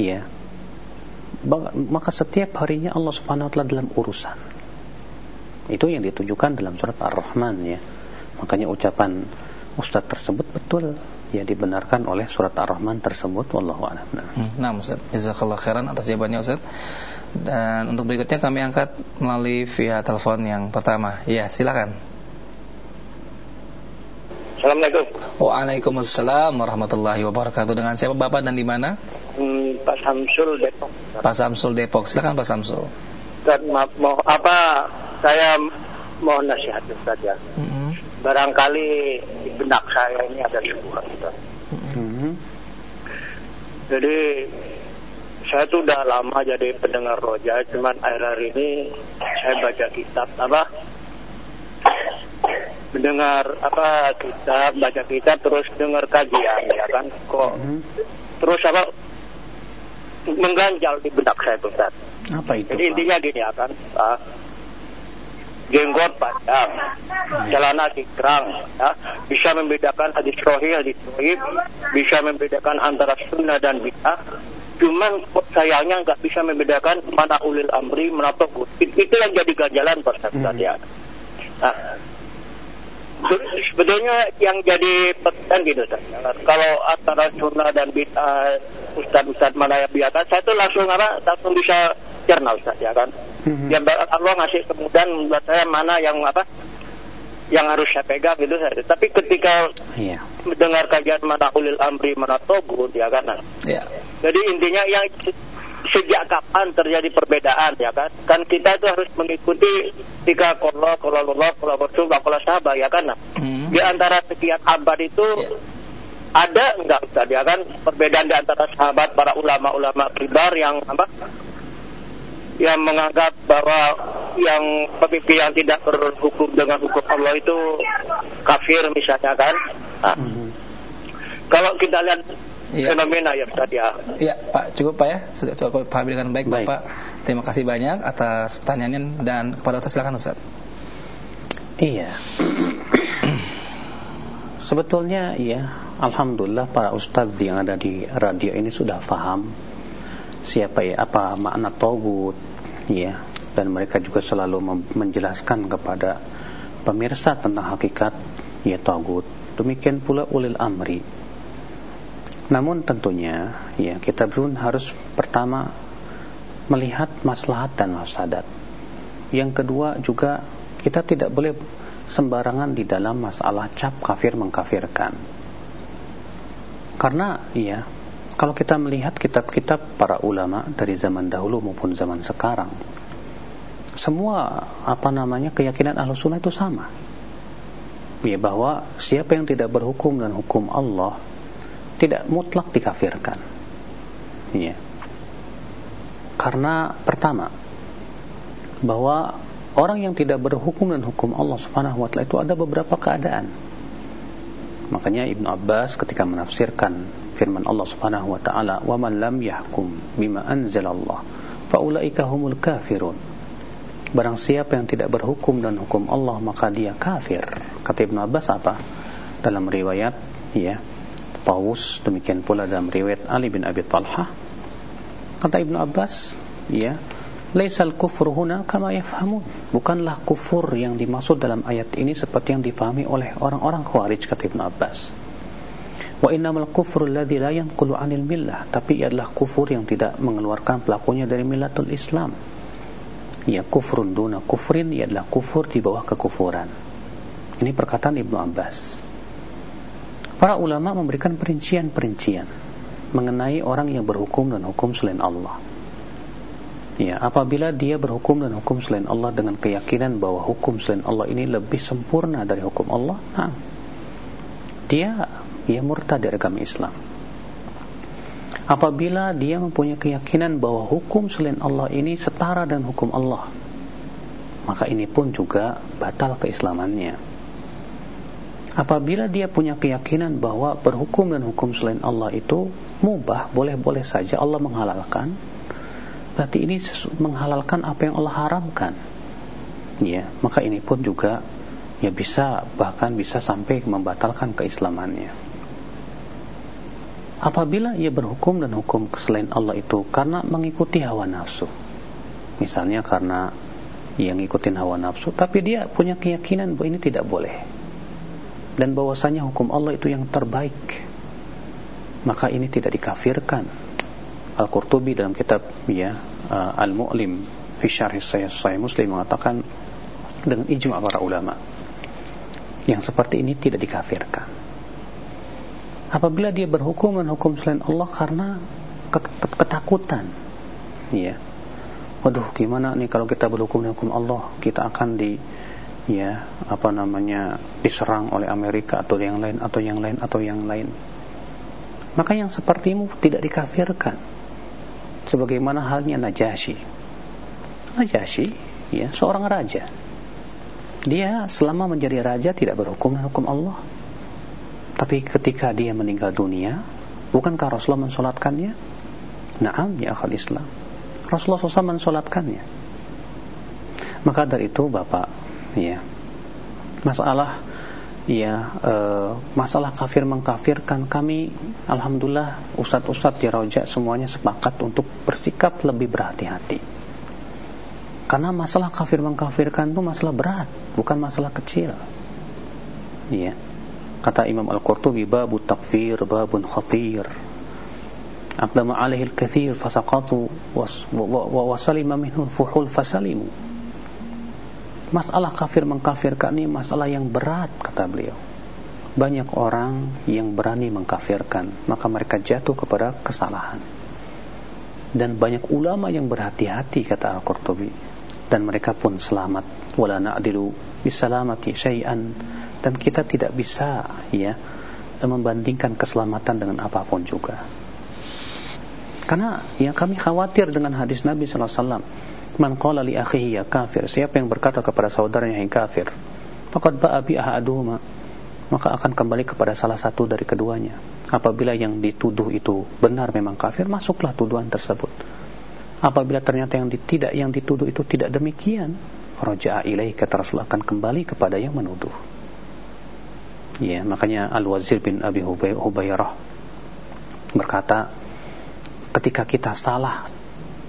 Ya. Maka setiap harinya Allah Subhanahu wa taala dalam urusan. Itu yang ditunjukkan dalam surat Ar-Rahman ya. Makanya ucapan Ustadz tersebut betul ya dibenarkan oleh surat Ar-Rahman tersebut wallahu a'lam. Nah, hmm, Ustaz, jazakallahu khairan atas jawabannya Ustaz. Dan untuk berikutnya kami angkat melalui via telepon yang pertama. Ya, silakan. Assalamualaikum. Waalaikumsalam warahmatullahi wabarakatuh. Dengan siapa Bapak dan di mana? Hmm, Pak Samsul Depok. Pak Samsul Depok. Silakan Pak Samsul. Ustaz, maaf, mau apa saya mohon nasihat Ustaz ya. Mm -hmm. Barangkali di benak saya ini ada sebuah Ustaz. Mm -hmm. Jadi saya tuh udah lama jadi pendengar roja, cuman akhir-akhir ini saya baca kitab apa mendengar apa kitab baca kitab terus dengar kajian ya kan kok mm-hmm. terus apa mengganjal di benak saya Ustaz. Apa itu? Jadi intinya gini ya kan, Pak. Jenggot panjang, hmm. celana cingkrang, ya, bisa membedakan hadis rohi, hadis rohib, bisa membedakan antara sunnah dan bid'ah, cuman sayangnya nggak bisa membedakan mana ulil amri, mana togut. Itu yang jadi ganjalan Pak Ustaz hmm. ya. Nah, sebetulnya yang jadi pertanyaan gitu Ustaz. Kalau antara sunnah dan bid'ah Ustaz-Ustaz mana yang biasa, saya tuh langsung apa langsung bisa cerna Ustaz ya kan. Ya Allah ngasih kemudahan buat saya mana yang apa yang harus saya pegang gitu saya. Tapi ketika yeah. mendengar kajian mana ulil amri mana togut ya kan. Yeah. Jadi intinya yang sejak kapan terjadi perbedaan ya kan? Kan kita itu harus mengikuti tiga kalau kalau Allah kalau Rasul kalau sahabat ya kan? Hmm. Di antara sekian abad itu yeah. ada enggak Ustaz ya kan perbedaan di antara sahabat para ulama-ulama kibar yang apa? yang menganggap bahwa yang pemimpin yang tidak berhukum dengan hukum Allah itu kafir misalnya kan. Nah, -hmm. Kalau kita lihat ya. fenomena ya Ustaz ya. Iya, Pak, cukup Pak ya. Sudah cukup paham dengan baik, baik Bapak. Terima kasih banyak atas pertanyaannya dan kepada Ustaz silakan Ustaz. Iya. Sebetulnya ya, alhamdulillah para ustadz yang ada di radio ini sudah paham siapa ya apa makna togut ya dan mereka juga selalu menjelaskan kepada pemirsa tentang hakikat ya togut. Demikian pula ulil amri namun tentunya ya kita pun harus pertama melihat maslahat dan mafsadat. Yang kedua juga kita tidak boleh sembarangan di dalam masalah cap kafir mengkafirkan. Karena ya kalau kita melihat kitab-kitab para ulama dari zaman dahulu maupun zaman sekarang semua apa namanya keyakinan ahlu sunnah itu sama ya bahwa siapa yang tidak berhukum dan hukum Allah tidak mutlak dikafirkan. Ya. Karena pertama bahwa orang yang tidak berhukum dan hukum Allah Subhanahu wa taala itu ada beberapa keadaan. Makanya Ibnu Abbas ketika menafsirkan firman Allah Subhanahu wa taala, "Wa man lam yahkum bima anzalallah, faulaika humul kafirun." Barang siapa yang tidak berhukum dan hukum Allah maka dia kafir. Kata Ibnu Abbas apa? Dalam riwayat ya, Tawus demikian pula dalam riwayat Ali bin Abi Talha. Kata Ibnu Abbas ya laisal kufur huna kama yafhamun. Bukanlah kufur yang dimaksud dalam ayat ini seperti yang difahami oleh orang-orang khawarij kata Ibnu Abbas. Wa innamal kufru alladhi la yanqulu 'anil millah. Tapi adalah kufur yang tidak mengeluarkan pelakunya dari millatul Islam. Ya kufrun duna kufrin ia adalah kufur di bawah kekufuran. Ini perkataan Ibnu Abbas Para ulama memberikan perincian-perincian mengenai orang yang berhukum dan hukum selain Allah. Ya, apabila dia berhukum dan hukum selain Allah dengan keyakinan bahwa hukum selain Allah ini lebih sempurna dari hukum Allah, nah, dia ia murtad dari agama Islam. Apabila dia mempunyai keyakinan bahwa hukum selain Allah ini setara dengan hukum Allah, maka ini pun juga batal keislamannya. Apabila dia punya keyakinan bahwa berhukum dan hukum selain Allah itu mubah, boleh-boleh saja Allah menghalalkan, berarti ini menghalalkan apa yang Allah haramkan. Ya, maka ini pun juga ya bisa bahkan bisa sampai membatalkan keislamannya. Apabila ia berhukum dan hukum selain Allah itu karena mengikuti hawa nafsu, misalnya karena yang ngikutin hawa nafsu tapi dia punya keyakinan bahwa ini tidak boleh dan bahwasanya hukum Allah itu yang terbaik. Maka ini tidak dikafirkan. Al-Qurtubi dalam kitab ya uh, Al-Mu'lim fi syarh Sahih Muslim mengatakan dengan ijma' para ulama yang seperti ini tidak dikafirkan. Apabila dia berhukum dan hukum selain Allah karena ketakutan ya. Waduh gimana nih kalau kita berhukum dengan hukum Allah kita akan di ya apa namanya diserang oleh Amerika atau yang lain atau yang lain atau yang lain. Maka yang sepertimu tidak dikafirkan. Sebagaimana halnya Najasyi Najasyi ya seorang raja. Dia selama menjadi raja tidak berhukum hukum Allah. Tapi ketika dia meninggal dunia bukankah Rasulullah mensolatkannya? Naam ya akhal Islam. Rasulullah SAW mensolatkannya. Maka dari itu Bapak ya masalah ya e, masalah kafir mengkafirkan kami alhamdulillah ustadz-ustadz di roja semuanya sepakat untuk bersikap lebih berhati-hati. Karena masalah kafir mengkafirkan itu masalah berat bukan masalah kecil. Ya kata Imam Al-Qurtubi babu takfir babun khatir. Aqdama alaihi al-kathir fasaqatu wa wasalima minhu fuhul fasalimu. Masalah kafir mengkafirkan ini masalah yang berat kata beliau. Banyak orang yang berani mengkafirkan, maka mereka jatuh kepada kesalahan. Dan banyak ulama yang berhati-hati kata Al-Qurtubi dan mereka pun selamat. Wala na'dilu bisalamati syai'an dan kita tidak bisa ya membandingkan keselamatan dengan apa pun juga. Karena yang kami khawatir dengan hadis Nabi sallallahu alaihi wasallam, "Man qala li akhihi ya kafir." Siapa yang berkata kepada saudaranya yang kafir, faqad ba'a bi ahaduhuma, maka akan kembali kepada salah satu dari keduanya. Apabila yang dituduh itu benar memang kafir, masuklah tuduhan tersebut. Apabila ternyata yang tidak yang dituduh itu tidak demikian, raja'a ilaih kata Rasul akan kembali kepada yang menuduh. Ya, makanya Al-Wazir bin Abi Hubairah berkata, ketika kita salah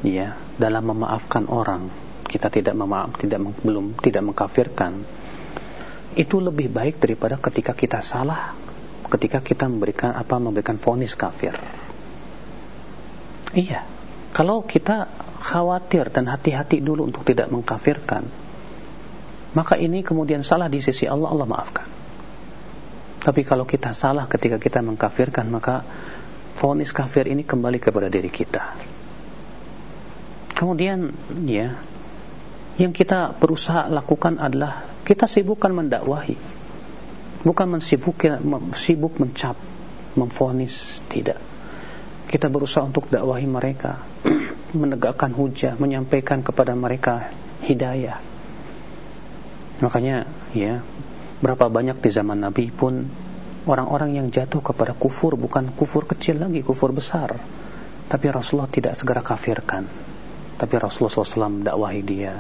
ya dalam memaafkan orang kita tidak memaaf tidak belum tidak mengkafirkan itu lebih baik daripada ketika kita salah ketika kita memberikan apa memberikan vonis kafir. Iya. Kalau kita khawatir dan hati-hati dulu untuk tidak mengkafirkan maka ini kemudian salah di sisi Allah Allah maafkan. Tapi kalau kita salah ketika kita mengkafirkan maka vonis kafir ini kembali kepada diri kita. Kemudian ya, yang kita berusaha lakukan adalah kita sibukkan mendakwahi. Bukan mensibuk sibuk mencap, memfonis, tidak. Kita berusaha untuk dakwahi mereka, menegakkan hujah, menyampaikan kepada mereka hidayah. Makanya ya, berapa banyak di zaman Nabi pun orang-orang yang jatuh kepada kufur bukan kufur kecil lagi, kufur besar. Tapi Rasulullah tidak segera kafirkan. Tapi Rasulullah SAW dakwahi dia.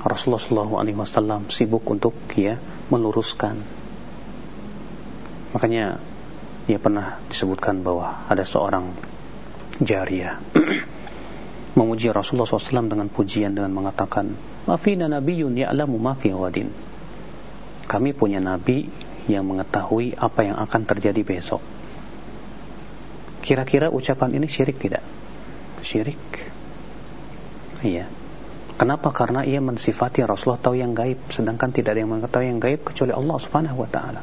Rasulullah SAW sibuk untuk ya meluruskan. Makanya dia pernah disebutkan bahwa ada seorang jariah memuji Rasulullah SAW dengan pujian dengan mengatakan, "Mafina nabiyyun ya'lamu ma wadin." Kami punya nabi yang mengetahui apa yang akan terjadi besok. Kira-kira ucapan ini syirik tidak? Syirik. Iya. Kenapa? Karena ia mensifati Rasulullah tahu yang gaib, sedangkan tidak ada yang mengetahui yang gaib kecuali Allah Subhanahu wa taala.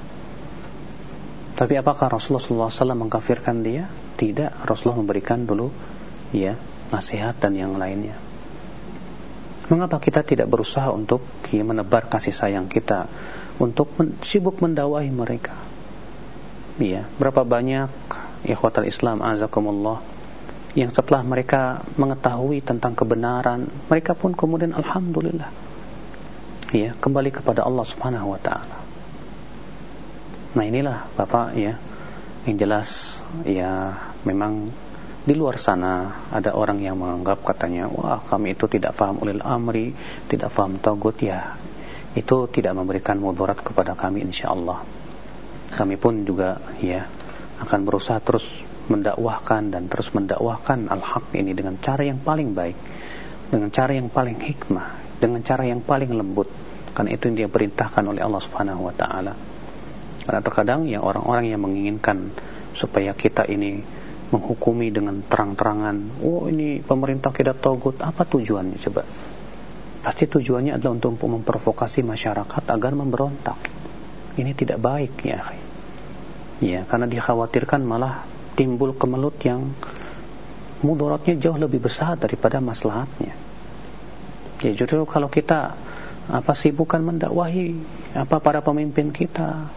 Tapi apakah Rasulullah SAW mengkafirkan dia? Tidak. Rasulullah memberikan dulu ya nasihat dan yang lainnya. Mengapa kita tidak berusaha untuk ya, menebar kasih sayang kita untuk men sibuk mendawahi mereka. Iya, berapa banyak ikhwatal Islam azakumullah yang setelah mereka mengetahui tentang kebenaran, mereka pun kemudian alhamdulillah ya kembali kepada Allah Subhanahu wa taala. Nah, inilah Bapak ya yang jelas ya memang di luar sana ada orang yang menganggap katanya wah kami itu tidak faham ulil amri, tidak faham togut ya. Itu tidak memberikan mudarat kepada kami insyaallah. Kami pun juga ya akan berusaha terus mendakwahkan dan terus mendakwahkan al-haq ini dengan cara yang paling baik, dengan cara yang paling hikmah, dengan cara yang paling lembut. Karena itu yang dia perintahkan oleh Allah Subhanahu wa taala. Karena terkadang ya orang-orang yang menginginkan supaya kita ini menghukumi dengan terang-terangan, oh ini pemerintah kita togut, apa tujuannya coba? Pasti tujuannya adalah untuk memprovokasi masyarakat agar memberontak. Ini tidak baik ya. Ya, karena dikhawatirkan malah timbul kemelut yang mudaratnya jauh lebih besar daripada maslahatnya. Ya justru kalau kita apa bukan mendakwahi apa para pemimpin kita,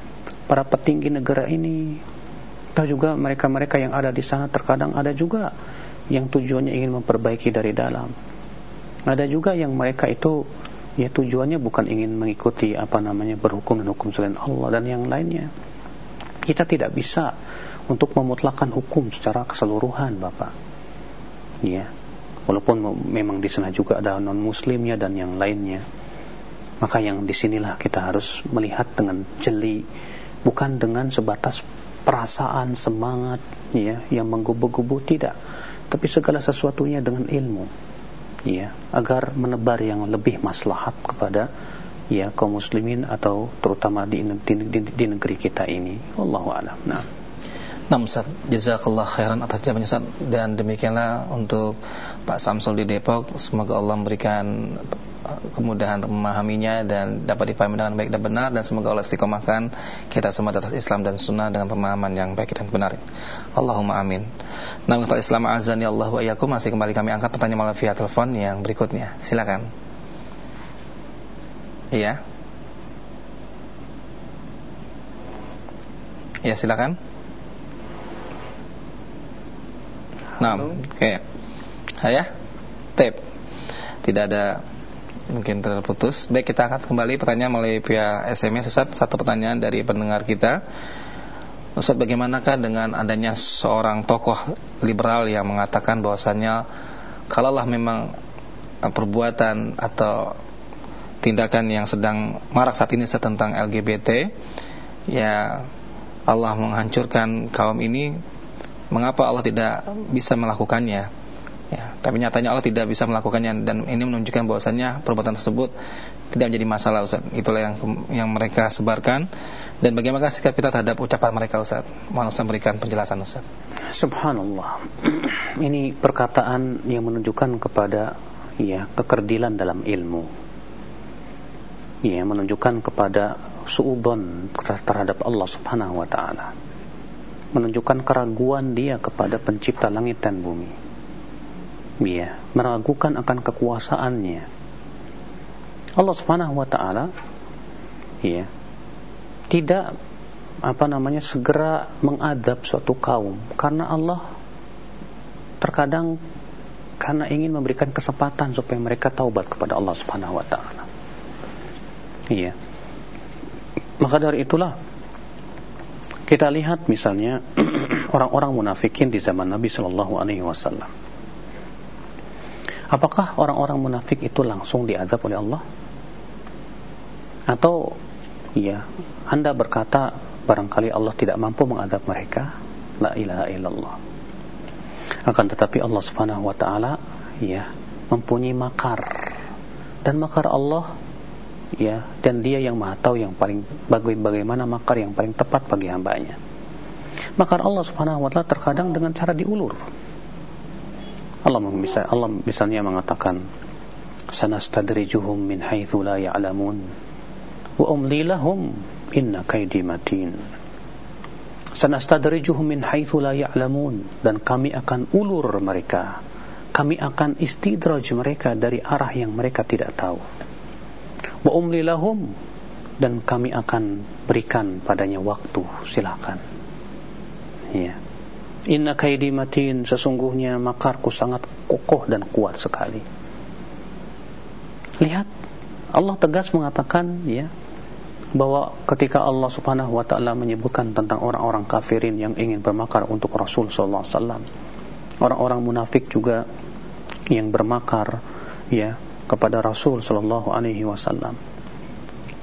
para petinggi negara ini, atau juga mereka-mereka yang ada di sana terkadang ada juga yang tujuannya ingin memperbaiki dari dalam. Ada juga yang mereka itu ya tujuannya bukan ingin mengikuti apa namanya berhukum dan hukum selain Allah dan yang lainnya. Kita tidak bisa untuk memutlakan hukum secara keseluruhan Bapak. Ya walaupun memang di sana juga ada non muslimnya dan yang lainnya. Maka yang di sinilah kita harus melihat dengan jeli bukan dengan sebatas perasaan semangat ya yang menggubu-gubu tidak. Tapi segala sesuatunya dengan ilmu ya agar menebar yang lebih maslahat kepada ya kaum muslimin atau terutama di, di, di, di negeri kita ini. Wallahu alam. Nah Nah Ustaz, jazakallah khairan atas jawabannya Ustaz. Dan demikianlah untuk Pak Samsul di Depok. Semoga Allah memberikan uh, kemudahan untuk memahaminya Dan dapat dipahami dengan baik dan benar. Dan semoga Allah istiqomahkan kita semua atas Islam dan Sunnah Dengan pemahaman yang baik dan benar. Allahumma amin. Nah Ustaz Islam Azani Allah wa iyakum Masih kembali kami angkat pertanyaan malam via telepon yang berikutnya. Silakan. Iya. Ya silakan. Nah, oke. Okay. Ya. Tip. Tidak ada mungkin terputus. Baik, kita akan kembali pertanyaan melalui via SMS Ustaz. Satu pertanyaan dari pendengar kita. Ustaz, bagaimanakah dengan adanya seorang tokoh liberal yang mengatakan bahwasannya kalaulah memang eh, perbuatan atau tindakan yang sedang marak saat ini tentang LGBT ya Allah menghancurkan kaum ini mengapa Allah tidak bisa melakukannya? Ya tapi nyatanya Allah tidak bisa melakukannya dan ini menunjukkan bahwasannya perbuatan tersebut tidak menjadi masalah Ustaz. Itulah yang yang mereka sebarkan. Dan bagaimana sikap kita terhadap ucapan mereka Ustaz? Mohon Ustaz berikan penjelasan Ustaz. Subhanallah. Ini perkataan yang menunjukkan kepada ya kekerdilan dalam ilmu. Ya menunjukkan kepada suudon terhadap Allah Subhanahu wa taala menunjukkan keraguan dia kepada pencipta langit dan bumi. Dia meragukan akan kekuasaannya. Allah Subhanahu wa taala ya tidak apa namanya segera mengadab suatu kaum karena Allah terkadang karena ingin memberikan kesempatan supaya mereka taubat kepada Allah Subhanahu wa taala. Iya. Maka dari itulah kita lihat misalnya orang-orang munafikin di zaman Nabi Shallallahu Alaihi Wasallam. Apakah orang-orang munafik itu langsung diadab oleh Allah? Atau ya Anda berkata barangkali Allah tidak mampu mengadab mereka? La ilaha illallah. Akan tetapi Allah Subhanahu wa taala ya mempunyai makar. Dan makar Allah ya dan dia yang maha tahu yang paling bagaimana makar yang paling tepat bagi hambanya. Makar Allah subhanahu wa ta'ala terkadang dengan cara diulur. Allah bisa Allah misalnya mengatakan sanastadrijuhum min haitsu la ya'lamun wa umli lahum inna kaydi matin. Sanastadrijuhum min haitsu la ya'lamun dan kami akan ulur mereka. Kami akan istidraj mereka dari arah yang mereka tidak tahu wa umli lahum. Dan kami akan berikan padanya waktu silakan. Ya inna kaidi matin sesungguhnya makarku sangat kokoh dan kuat sekali. Lihat Allah tegas mengatakan ya bahwa ketika Allah Subhanahu wa taala menyebutkan tentang orang-orang kafirin yang ingin bermakar untuk Rasul sallallahu alaihi wasallam. Orang-orang munafik juga yang bermakar ya kepada Rasul sallallahu alaihi wasallam.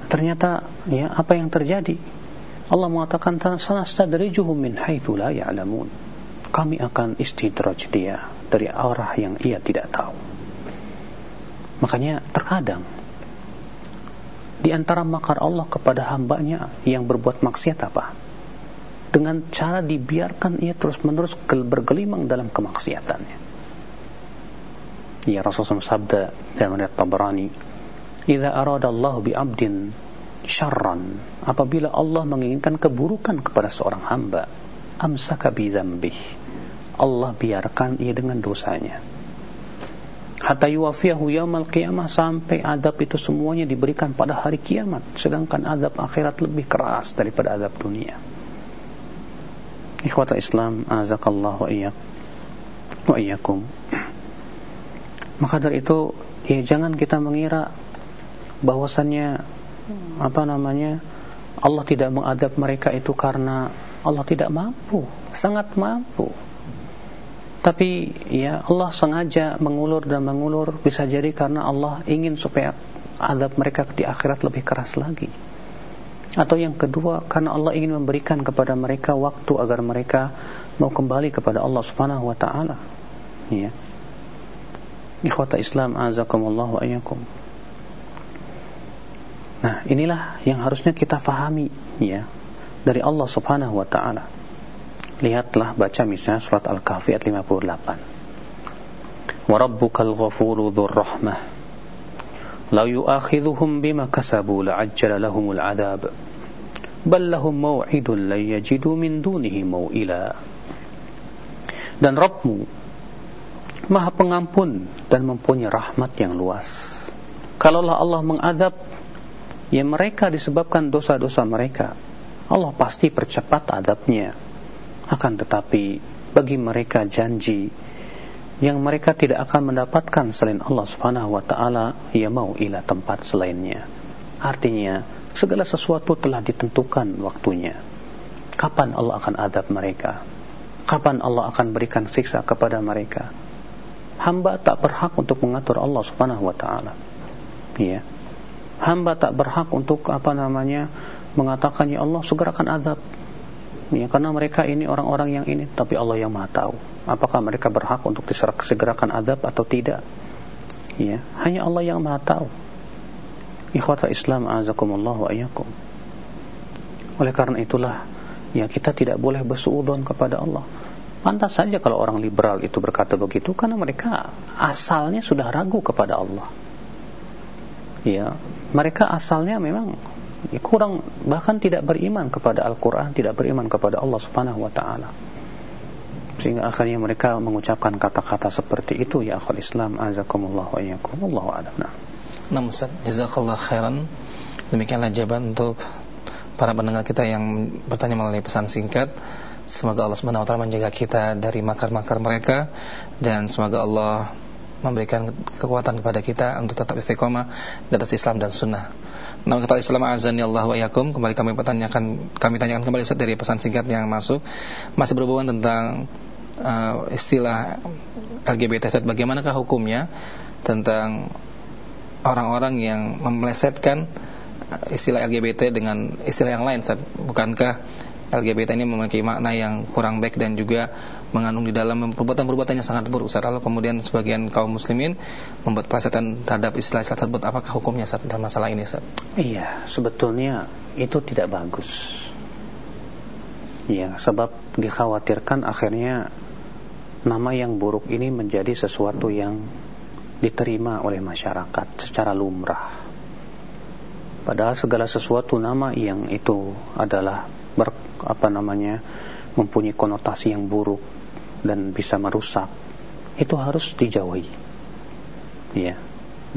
Ternyata ya apa yang terjadi? Allah mengatakan sanastadrijuhum min haitsu la ya'lamun. Kami akan istidraj dia dari arah yang ia tidak tahu. Makanya terkadang di antara makar Allah kepada hambanya yang berbuat maksiat apa? Dengan cara dibiarkan ia terus-menerus bergelimang dalam kemaksiatannya. Ya Rasulullah sabda dalam riwayat Tabrani, "Idza arada Allah bi 'abdin syarran," apabila Allah menginginkan keburukan kepada seorang hamba, amsaka bi dzambih. Allah biarkan ia dengan dosanya hatta yuwafiyahu yaumal qiyamah sampai adab itu semuanya diberikan pada hari kiamat sedangkan adab akhirat lebih keras daripada adab dunia ikhwata Islam azakallahu wa iyyak wa iyyakum maka dari itu ya jangan kita mengira bahwasannya apa namanya Allah tidak mengadab mereka itu karena Allah tidak mampu sangat mampu tapi ya Allah sengaja mengulur dan mengulur bisa jadi karena Allah ingin supaya adab mereka di akhirat lebih keras lagi. Atau yang kedua karena Allah ingin memberikan kepada mereka waktu agar mereka mau kembali kepada Allah Subhanahu wa taala. Ya. Ikhwata Islam azakumullah wa iyyakum. Nah, inilah yang harusnya kita fahami ya dari Allah Subhanahu wa taala. Lihatlah baca misalnya surat Al-Kahfi ayat 58. Wa rabbukal ghafuru dzur rahmah. La yu'akhidhuhum bima kasabu la'ajjala lahumul 'adzab. Bal lahum maw'idun la yajidu min dunihi maw'ila. Dan Rabbmu Maha pengampun dan mempunyai rahmat yang luas. Kalaulah Allah mengadab ya mereka disebabkan dosa-dosa mereka, Allah pasti percepat adabnya akan tetapi bagi mereka janji yang mereka tidak akan mendapatkan selain Allah Subhanahu wa taala ia mau ila tempat selainnya. Artinya segala sesuatu telah ditentukan waktunya. Kapan Allah akan adab mereka? Kapan Allah akan berikan siksa kepada mereka? Hamba tak berhak untuk mengatur Allah Subhanahu wa taala. Ya. Hamba tak berhak untuk apa namanya mengatakan ya Allah segerakan adab ya karena mereka ini orang-orang yang ini tapi Allah yang Maha tahu. Apakah mereka berhak untuk disegerakan adab atau tidak? Ya hanya Allah yang Maha tahu. Ikhwata Islam azakumullah wa iyyakum. Oleh karena itulah ya kita tidak boleh bersuudzon kepada Allah pantas saja kalau orang liberal itu berkata begitu karena mereka asalnya sudah ragu kepada Allah. Ya mereka asalnya memang kurang bahkan tidak beriman kepada Al-Quran tidak beriman kepada Allah Subhanahu Wa Taala. Sehingga akhirnya mereka mengucapkan kata-kata seperti itu ya akhul Islam azakumullah wa iyyakum. Allahu a'lam. Nah. Ustaz jazakallah khairan. Demikianlah jawaban untuk para pendengar kita yang bertanya melalui pesan singkat Semoga Allah taala menjaga kita dari makar-makar mereka dan semoga Allah memberikan kekuatan kepada kita untuk tetap istiqomah di atas Islam dan sunnah. Nama kata Islam azan Allah wa yakum Kembali kami pertanyakan Kami tanyakan kembali Ustaz dari pesan singkat yang masuk. Masih berhubungan tentang uh, Istilah LGBT Ustaz. Bagaimanakah hukumnya Tentang Orang-orang yang memelesetkan uh, Istilah LGBT dengan istilah yang lain Ustaz? Bukankah LGBT ini memiliki makna yang kurang baik dan juga mengandung di dalam perbuatan-perbuatan yang sangat buruk. Lalu kemudian sebagian kaum muslimin membuat pelesetan terhadap istilah-istilah tersebut. Apakah hukumnya Ustaz dalam masalah ini? Iya, sebetulnya itu tidak bagus. Ya, sebab dikhawatirkan akhirnya nama yang buruk ini menjadi sesuatu yang diterima oleh masyarakat secara lumrah. Padahal segala sesuatu nama yang itu adalah ber, apa namanya mempunyai konotasi yang buruk dan bisa merusak itu harus dijauhi. Ya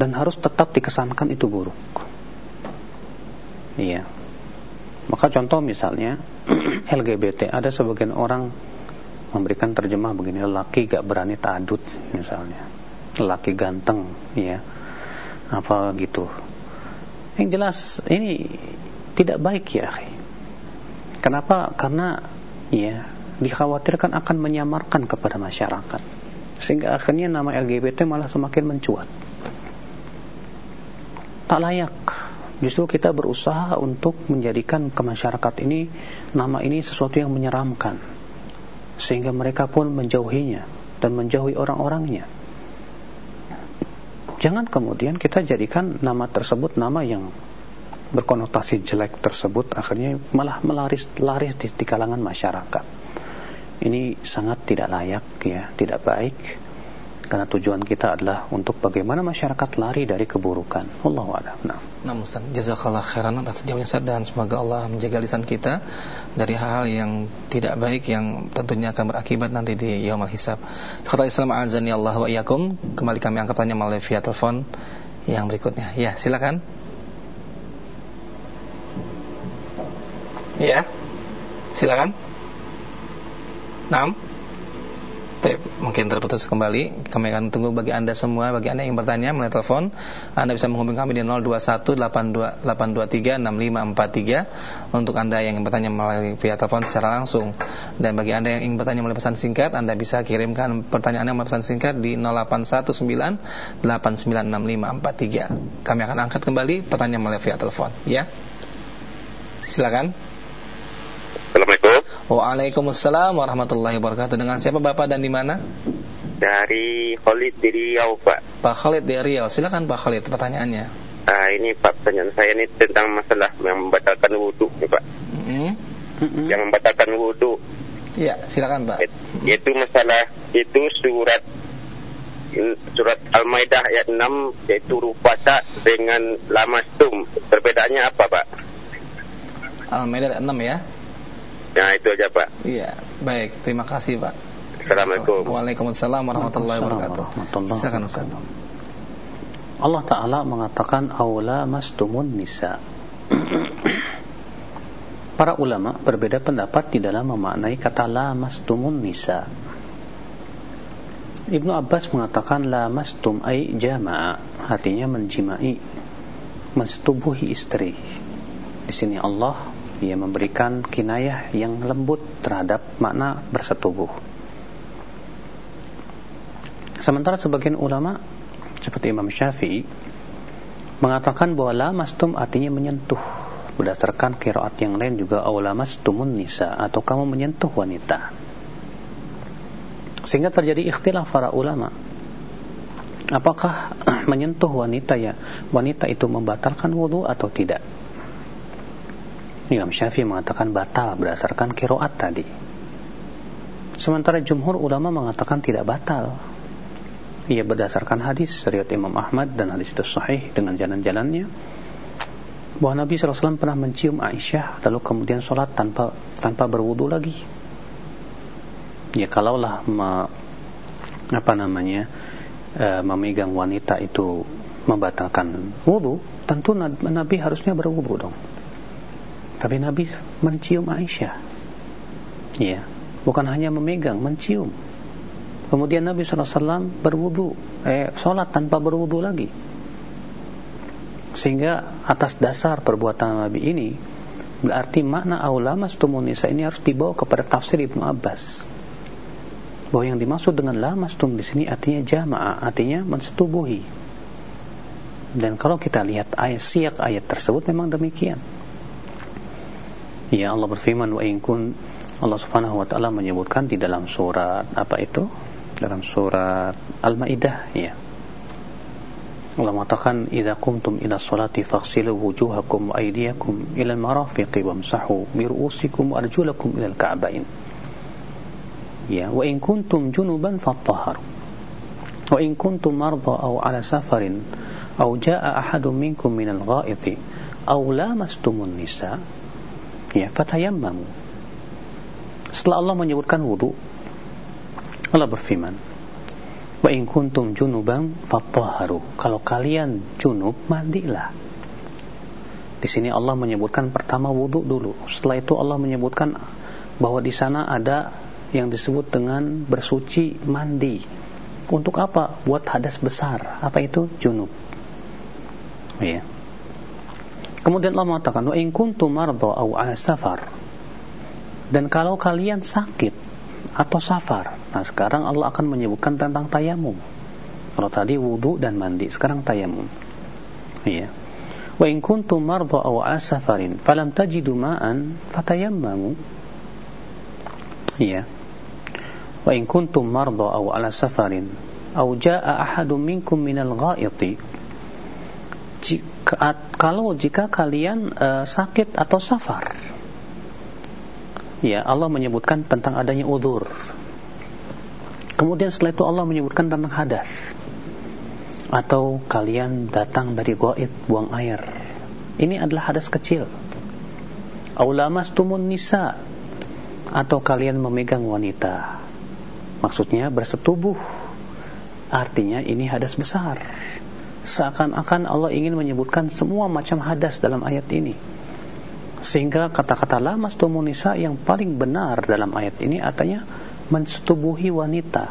dan harus tetap dikesankan itu buruk. Iya. Maka contoh misalnya LGBT ada sebagian orang memberikan terjemah begini lelaki gak berani tadut misalnya. Lelaki ganteng ya apa gitu. Yang jelas ini tidak baik ya, Kenapa? Karena ya dikhawatirkan akan menyamarkan kepada masyarakat. Sehingga akhirnya nama LGBT malah semakin mencuat. Tak layak. Justru kita berusaha untuk menjadikan ke masyarakat ini nama ini sesuatu yang menyeramkan. Sehingga mereka pun menjauhinya dan menjauhi orang-orangnya. Jangan kemudian kita jadikan nama tersebut nama yang berkonotasi jelek tersebut akhirnya malah melaris laris di, di kalangan masyarakat. Ini sangat tidak layak ya, tidak baik karena tujuan kita adalah untuk bagaimana masyarakat lari dari keburukan. Allah a'lam. Nah. Ustaz, jazakallah khairan atas jawabnya Ustaz dan semoga Allah menjaga lisan kita dari hal yang tidak baik yang tentunya akan berakibat nanti di yaumul hisab. Khatul Islam azani Allah wa iyyakum. Kembali kami angkat tanya melalui via telepon yang berikutnya. Ya, silakan. Ya. Silakan. Nam. Tep, mungkin terputus kembali. Kami akan tunggu bagi Anda semua, bagi Anda yang bertanya melalui telepon. Anda bisa menghubungi kami di 0218236543 untuk Anda yang bertanya melalui via telepon secara langsung. Dan bagi Anda yang ingin bertanya melalui pesan singkat, Anda bisa kirimkan pertanyaan Anda melalui pesan singkat di 0819896543. Kami akan angkat kembali pertanyaan melalui via telepon, ya. Silakan. Assalamualaikum. Waalaikumsalam warahmatullahi wabarakatuh. Dengan siapa Bapak dan di mana? Dari Khalid di Riau, Pak. Pak Khalid di Riau. Silakan Pak Khalid pertanyaannya. Ah, ini Pak pertanyaan saya ini tentang masalah yang membatalkan wudhu, nih, Pak. Mm -hmm. Yang membatalkan wudhu. Iya, silakan Pak. It, itu masalah itu surat surat Al-Maidah ayat 6 yaitu rupata dengan lamastum. Perbedaannya apa, Pak? Al-Maidah ayat 6 ya. Nah itu aja Pak. Iya, baik. Terima kasih Pak. Assalamualaikum. Waalaikumsalam warahmatullahi wabarakatuh. Silakan Ustaz. Allah Ta'ala mengatakan Aula mastumun nisa Para ulama berbeda pendapat di dalam memaknai kata la mastumun nisa Ibnu Abbas mengatakan la mastum ay jama'a artinya menjimai mensetubuhi istri di sini Allah ia memberikan kinayah yang lembut terhadap makna bersetubuh. Sementara sebagian ulama seperti Imam Syafi'i mengatakan bahwa lamastum artinya menyentuh berdasarkan kiraat yang lain juga aulamastumun nisa atau kamu menyentuh wanita. Sehingga terjadi ikhtilaf para ulama. Apakah menyentuh wanita ya wanita itu membatalkan wudhu atau tidak? Imam Syafi'i mengatakan batal berdasarkan kiroat tadi. Sementara jumhur ulama mengatakan tidak batal. Ia berdasarkan hadis riwayat Imam Ahmad dan hadis itu sahih dengan jalan-jalannya bahwa Nabi SAW pernah mencium Aisyah lalu kemudian sholat tanpa tanpa berwudu lagi. Ya kalaulah me, apa namanya e, memegang wanita itu membatalkan wudu, tentu Nabi harusnya berwudu dong. Tapi Nabi mencium Aisyah. Ya, bukan hanya memegang, mencium. Kemudian Nabi SAW berwudu, eh, sholat tanpa berwudu lagi. Sehingga atas dasar perbuatan Nabi ini, berarti makna aulamas tumunisa ini harus dibawa kepada tafsir Ibnu Abbas. Bahwa yang dimaksud dengan lamastum di sini artinya jamaah, artinya mensetubuhi. Dan kalau kita lihat ayat siak ayat tersebut memang demikian. Ya Allah berfirman wa in Allah Subhanahu wa taala menyebutkan di dalam surat apa itu? Dalam surat Al-Maidah ya. Allah mengatakan idza qumtum ila sholati faghsilu wujuhakum wa aydiyakum ila al-marafiqi wamsahu bi ru'usikum wa arjulakum ila al-ka'bayn. Ya, wa in kuntum junuban fattahharu. Wa in kuntum marda aw ala safarin aw jaa ahadun minkum min al-gha'iti aw lamastumun nisa' ya fatayammamu. Setelah Allah menyebutkan wudu Allah berfirman wa in kuntum junuban fatahharu. Kalau kalian junub mandilah. Di sini Allah menyebutkan pertama wudu dulu. Setelah itu Allah menyebutkan bahwa di sana ada yang disebut dengan bersuci mandi. Untuk apa? Buat hadas besar. Apa itu? Junub. Ya Kemudian Allah mengatakan, "Wa in kuntum marda aw safar." Dan kalau kalian sakit atau safar. Nah, sekarang Allah akan menyebutkan tentang tayamum. Kalau tadi wudu dan mandi, sekarang tayamum. Iya. Wa in kuntum marda aw safarin falam tajidu ma'an fatayammamu. Iya. Wa in kuntum marda aw ala safarin aw jaa ahadun minkum minal ghaiti kalau jika kalian uh, sakit atau safar. Ya Allah menyebutkan tentang adanya udur. Kemudian setelah itu Allah menyebutkan tentang hadas atau kalian datang dari goit buang air. Ini adalah hadas kecil. Aulamas tumun nisa. Atau kalian memegang wanita. Maksudnya bersetubuh. Artinya ini hadas besar seakan-akan Allah ingin menyebutkan semua macam hadas dalam ayat ini. Sehingga kata-kata lamas tumunisa yang paling benar dalam ayat ini artinya mensetubuhi wanita.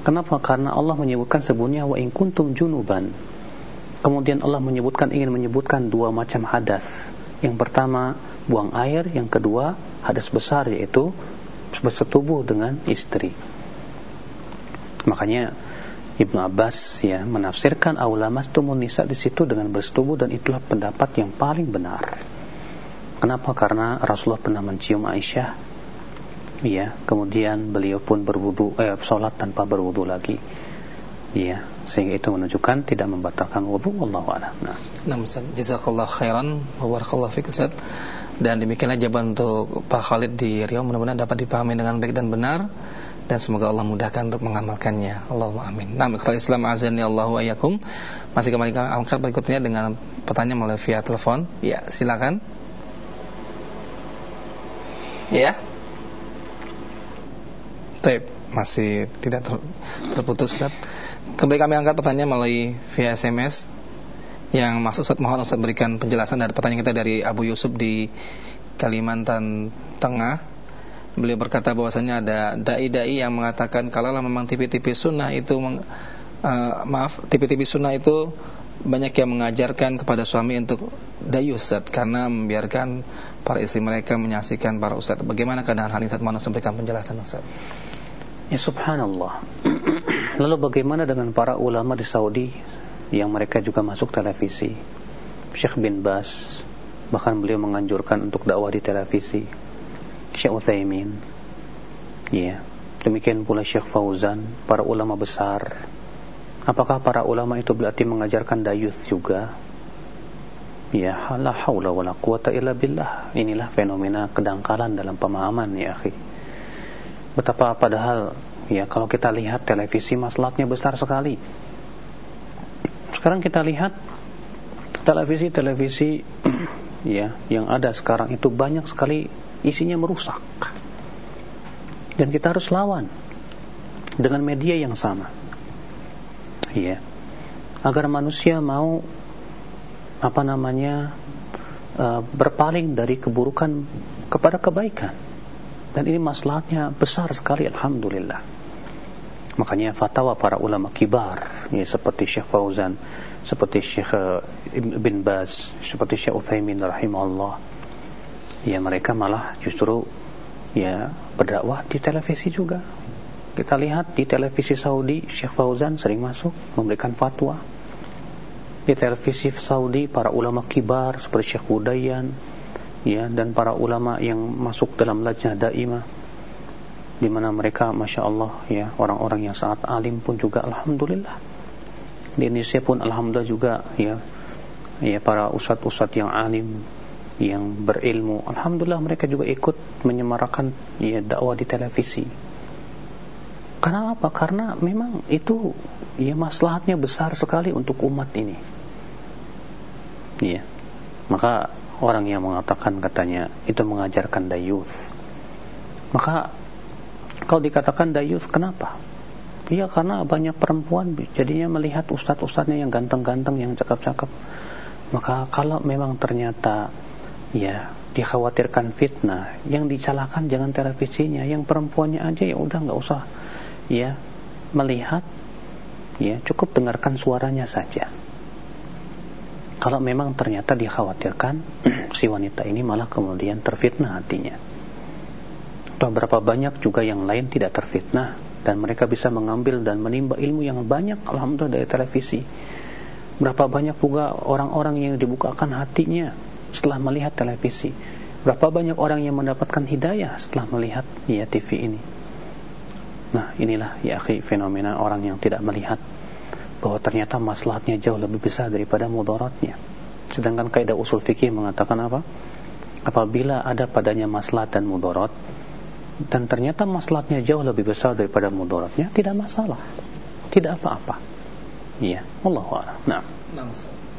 Kenapa? karena Allah menyebutkan sebutnya wa in kuntum junuban. Kemudian Allah menyebutkan ingin menyebutkan dua macam hadas. Yang pertama buang air. Yang kedua hadas besar yaitu bersetubuh dengan istri. Makanya Ibnu Abbas ya menafsirkan aulamas tumun nisa di situ dengan bersetubuh dan itulah pendapat yang paling benar. Kenapa? Karena Rasulullah pernah mencium Aisyah. Ya, kemudian beliau pun berwudu eh salat tanpa berwudu lagi. Ya, sehingga itu menunjukkan tidak membatalkan wudu Allah a'lam. Nah, jazakallah khairan wa barakallahu fik Ustaz. Dan demikianlah jawaban untuk Pak Khalid di Riau mudah-mudahan dapat dipahami dengan baik dan benar dan semoga Allah mudahkan untuk mengamalkannya. Allahumma amin. Nah, ikhwal Islam azan ya Allah wa. Masih kembali kami angkat berikutnya dengan pertanyaan melalui via telepon. Ya, silakan. Ya. Tape masih tidak ter, terputus Ustaz. Kembali kami angkat pertanyaan melalui via SMS yang maksud Ustaz mohon Ustaz berikan penjelasan dari pertanyaan kita dari Abu Yusuf di Kalimantan Tengah beliau berkata bahwasanya ada dai-dai yang mengatakan kalau memang tipe-tipe sunnah itu meng, uh, maaf tipe-tipe sunnah itu banyak yang mengajarkan kepada suami untuk dayus karena membiarkan para istri mereka menyaksikan para ustaz. Bagaimana keadaan hal ini saat manusia memberikan penjelasan Ustaz? Ya subhanallah. Lalu bagaimana dengan para ulama di Saudi yang mereka juga masuk televisi? Syekh bin Bas bahkan beliau menganjurkan untuk dakwah di televisi Syekh Uthaymin. Ya demikian pula Syekh Fauzan para ulama besar. Apakah para ulama itu berarti mengajarkan dayuth juga? Ya la haula wala quwata illa billah. Inilah fenomena kedangkalan dalam pemahaman ya akhi. Betapa padahal ya kalau kita lihat televisi maslahatnya besar sekali. Sekarang kita lihat televisi-televisi ya yang ada sekarang itu banyak sekali isinya merusak. Dan kita harus lawan dengan media yang sama. Iya. Agar manusia mau apa namanya uh, berpaling dari keburukan kepada kebaikan. Dan ini masalahnya besar sekali alhamdulillah. Makanya fatwa para ulama kibar ya seperti Syekh Fauzan, seperti Syekh Ibn Baz, seperti Syekh Utsaimin rahimahullah ya mereka malah justru ya berdakwah di televisi juga. Kita lihat di televisi Saudi Syekh Fauzan sering masuk memberikan fatwa. Di televisi Saudi para ulama kibar seperti Syekh Budayan ya dan para ulama yang masuk dalam lajnah daimah di mana mereka masya Allah ya orang-orang yang sangat alim pun juga alhamdulillah di Indonesia pun alhamdulillah juga ya ya para ustadz-ustadz yang alim yang berilmu. Alhamdulillah mereka juga ikut menyemarakan ya dakwah di televisi. Karena apa? Karena memang itu ya maslahatnya besar sekali untuk umat ini. Ya maka orang yang mengatakan katanya itu mengajarkan dayuth maka kalau dikatakan dayuth kenapa? Iya karena banyak perempuan jadinya melihat ustadz-ustadznya yang ganteng-ganteng yang cakep-cakep. Maka kalau memang ternyata ya dikhawatirkan fitnah yang dicalakan jangan televisinya yang perempuannya aja ya udah nggak usah ya melihat ya cukup dengarkan suaranya saja kalau memang ternyata dikhawatirkan si wanita ini malah kemudian terfitnah hatinya. Atau berapa banyak juga yang lain tidak terfitnah dan mereka bisa mengambil dan menimba ilmu yang banyak alhamdulillah dari televisi. Berapa banyak juga orang-orang yang dibukakan hatinya setelah melihat televisi. Berapa banyak orang yang mendapatkan hidayah setelah melihat ya TV ini. Nah, inilah ya akhi fenomena orang yang tidak melihat bahwa ternyata maslahatnya jauh lebih besar daripada mudaratnya. Sedangkan kaidah usul fikih mengatakan apa? Apabila ada padanya maslahat dan mudarat dan ternyata maslahatnya jauh lebih besar daripada mudaratnya, tidak masalah. Tidak apa-apa. Iya, Allah a'lam. Nah.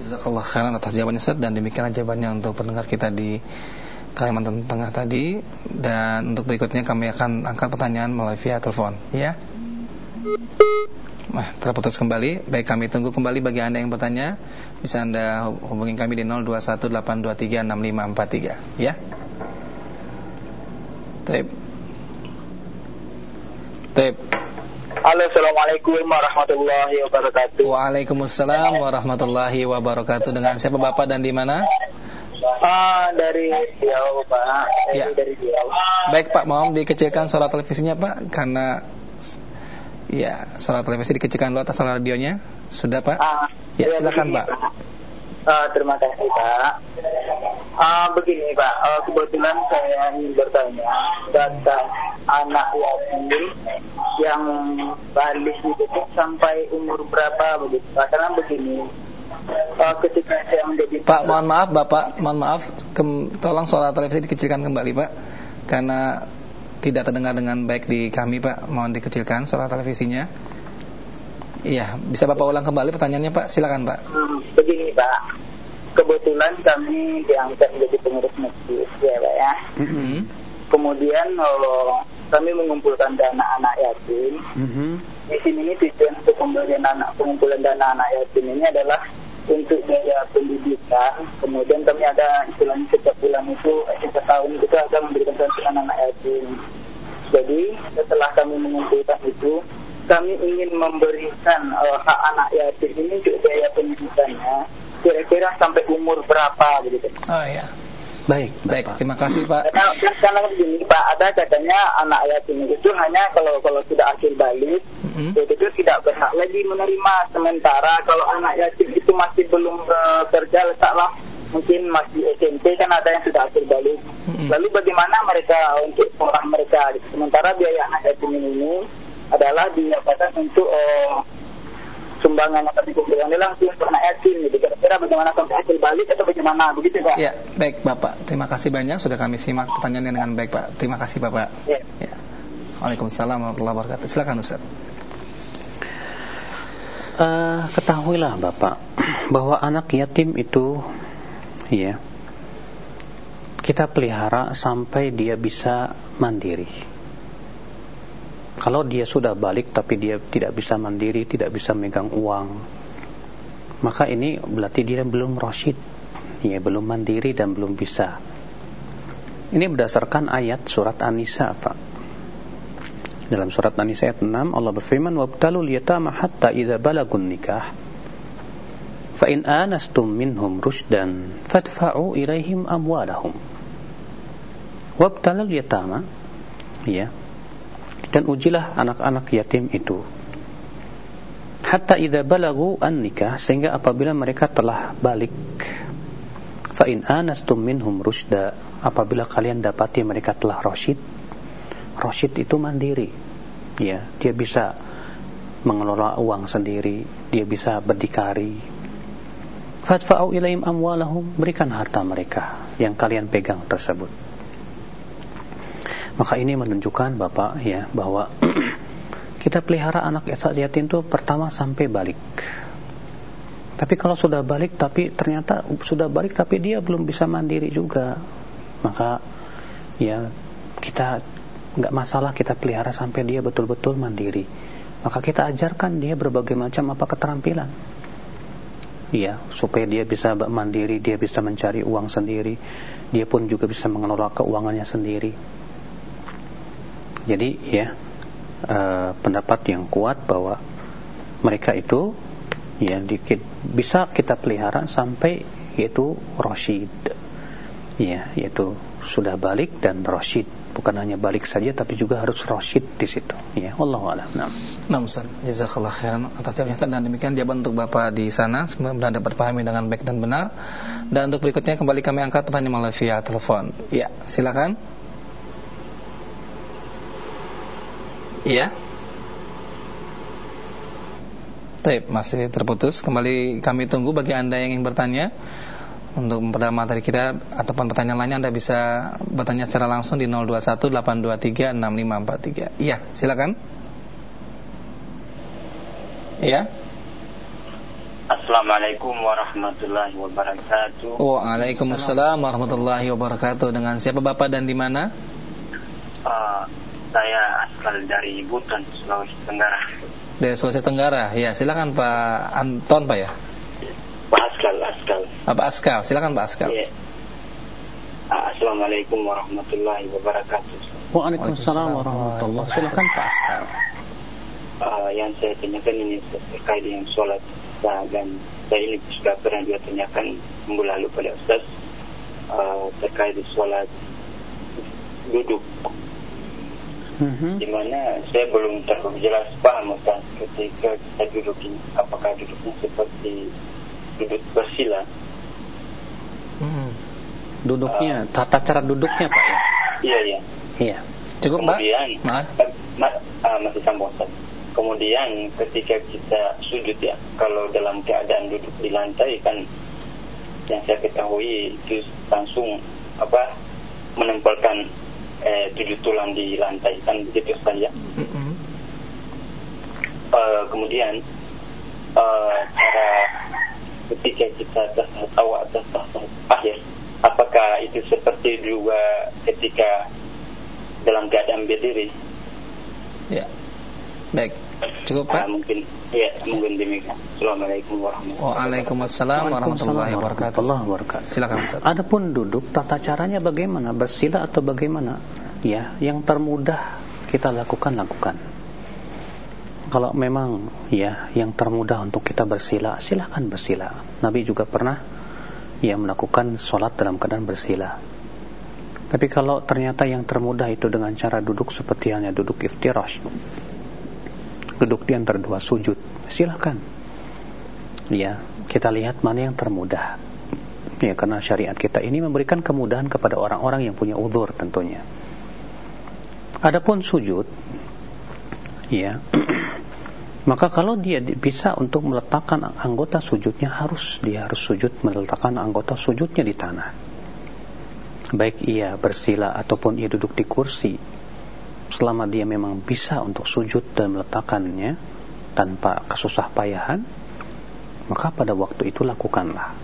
Jazakallah khairan atas jawabannya Ustaz dan demikian jawabannya untuk pendengar kita di Kalimantan Tengah tadi dan untuk berikutnya kami akan angkat pertanyaan melalui via telepon ya. Nah, terputus kembali. Baik, kami tunggu kembali bagi Anda yang bertanya. Bisa Anda hubungi kami di 0218236543, ya. Tape. Tape. Halo, Assalamualaikum warahmatullahi wabarakatuh. Waalaikumsalam warahmatullahi wabarakatuh. Dengan siapa Bapak dan di mana? Ah, dari Riau, Pak. Ya. Dari Riau. Baik, Pak, mohon dikecilkan suara televisinya, Pak, karena Ya, suara televisi dikecilkan dulu atas suara radionya. Sudah, Pak? Uh, ya, ya, silakan, Pak. Uh, terima kasih, Pak. Uh, begini, Pak. Uh, kebetulan saya ingin bertanya data anak yatim yang balik itu sampai umur berapa begitu? Pak? Karena begini, uh, ketika saya menjadi Pak, mohon maaf, Bapak, mohon maaf, Kem, tolong suara televisi dikecilkan kembali, Pak, karena tidak terdengar dengan baik di kami Pak Mohon dikecilkan suara televisinya Iya, bisa Bapak ulang kembali pertanyaannya Pak? Silakan Pak hmm, Begini Pak Kebetulan kami diangkat menjadi pengurus masjid ya Pak ya mm -hmm. Kemudian oh, kami mengumpulkan dana anak yatim mm -hmm. Di sini ini tujuan untuk pembelian anak pengumpulan dana anak yatim ini adalah untuk biaya pendidikan kemudian kami ada istilahnya setiap bulan itu setiap tahun itu ada memberikan bantuan anak yatim jadi setelah kami mengumpulkan itu kami ingin memberikan uh, hak anak yatim ini untuk biaya pendidikannya kira-kira sampai umur berapa begitu oh ya Baik, baik. Terima kasih Pak. Karena, karena begini Pak, ada katanya anak yatim itu hanya kalau kalau sudah akhir balik, mm-hmm. itu tidak berhak lagi menerima. Sementara kalau anak yatim itu masih belum bekerja, letaklah mungkin masih SMP kan ada yang sudah akhir balik. Mm-hmm. Lalu bagaimana mereka untuk sekolah mereka? Sementara biaya anak yatim ini adalah diapakan untuk uh, sumbangan yang kami kumpulkan langsung anak yatim gitu. Kira-kira bagaimana sampai hasil balik atau bagaimana begitu Pak? Ya, baik Bapak. Terima kasih banyak sudah kami simak pertanyaannya dengan baik Pak. Terima kasih Bapak. Ya. ya. Waalaikumsalam warahmatullahi wabarakatuh. Silakan Ustaz. Uh, ketahuilah Bapak bahwa anak yatim itu ya kita pelihara sampai dia bisa mandiri kalau dia sudah balik tapi dia tidak bisa mandiri, tidak bisa megang uang, maka ini berarti dia belum rasyid, ya belum mandiri dan belum bisa. Ini berdasarkan ayat surat An-Nisa, Pak. Dalam surat An-Nisa ayat 6 Allah berfirman wabtalul yatama hatta idza balagun nikah fa in anastum minhum rushdan fadfa'u ilaihim amwalahum. Wabtalul yatama ya dan ujilah anak-anak yatim itu. Hatta idza balagu an-nikah sehingga apabila mereka telah balik fa in anastum minhum rusda apabila kalian dapati mereka telah rasyid rasyid itu mandiri. Ya dia bisa mengelola uang sendiri dia bisa berdikari. Fadfa'u ilaihim amwalahum berikan harta mereka yang kalian pegang tersebut maka ini menunjukkan Bapak ya bahwa kita pelihara anak yatim itu pertama sampai balik. Tapi kalau sudah balik tapi ternyata sudah balik tapi dia belum bisa mandiri juga, maka ya kita nggak masalah kita pelihara sampai dia betul-betul mandiri. Maka kita ajarkan dia berbagai macam apa keterampilan. Ya, supaya dia bisa mandiri, dia bisa mencari uang sendiri, dia pun juga bisa mengelola keuangannya sendiri. Jadi ya uh, pendapat yang kuat bahwa mereka itu ya dikit bisa kita pelihara sampai yaitu rasyid ya yaitu sudah balik dan rasyid bukan hanya balik saja tapi juga harus rasyid di situ. Ya Allah a'lam. Nah Ustaz. Jazakallah khairan atas jawabannya dan demikian jawaban untuk Bapak di sana. Semoga dapat pahami dengan baik dan benar. Dan untuk berikutnya kembali kami angkat pertanyaan melalui telepon. Ya silakan Iya Taib, masih terputus. Kembali kami tunggu bagi Anda yang ingin bertanya untuk memperdalam materi kita ataupun pertanyaan lainnya Anda bisa bertanya secara langsung di 0218236543. Iya, silakan. Iya. Assalamualaikum warahmatullahi wabarakatuh. Waalaikumsalam warahmatullahi wabarakatuh. Dengan siapa Bapak dan di mana? Uh, saya asal dari Buton, Sulawesi Tenggara dari Sulawesi Tenggara. Ya, silakan Pak Anton Pak ya. Pak Askal, Askal. Ah, Pak Askal, silakan Pak Askal. Ya. Assalamualaikum warahmatullahi wabarakatuh. Waalaikumsalam warahmatullahi wabarakatuh. Silakan Pak Askal. Uh, yang saya tanyakan ini terkait dengan sholat nah, dan saya ini sudah pernah dia tanyakan minggu lalu pada Ustaz uh, terkait sholat duduk hmm. di mana saya belum terlalu jelas paham Ustaz ketika kita duduk ini apakah duduknya seperti duduk bersila hmm. duduknya uh, tata cara duduknya Pak ya? Iya iya. Iya. Cukup kemudian Pak ma uh, masih sambung Ustaz. Kemudian ketika kita sujud ya kalau dalam keadaan duduk di lantai kan yang saya ketahui itu langsung apa menempelkan eh, tujuh tulang di lantai kan begitu saja. Mm -hmm. uh, kemudian uh, cara ketika kita tertawa atas akhir, apakah itu seperti juga ketika dalam keadaan berdiri? Ya, baik. Cukup Pak? Uh, mungkin ya, mungkin demikian. Assalamualaikum warahmatullahi wabarakatuh. warahmatullahi wabarakatuh. Silakan Ustaz. Adapun duduk tata caranya bagaimana? Bersila atau bagaimana? Ya, yang termudah kita lakukan lakukan. Kalau memang ya yang termudah untuk kita bersila, silahkan bersila. Nabi juga pernah ya melakukan sholat dalam keadaan bersila. Tapi kalau ternyata yang termudah itu dengan cara duduk seperti hanya duduk iftirash, duduk di antara dua sujud. Silahkan ya kita lihat mana yang termudah. Ya karena syariat kita ini memberikan kemudahan kepada orang-orang yang punya uzur tentunya. Adapun sujud ya maka kalau dia bisa untuk meletakkan anggota sujudnya harus dia harus sujud meletakkan anggota sujudnya di tanah. Baik ia bersila ataupun ia duduk di kursi selama dia memang bisa untuk sujud dan meletakkannya tanpa kesusah payahan maka pada waktu itu lakukanlah.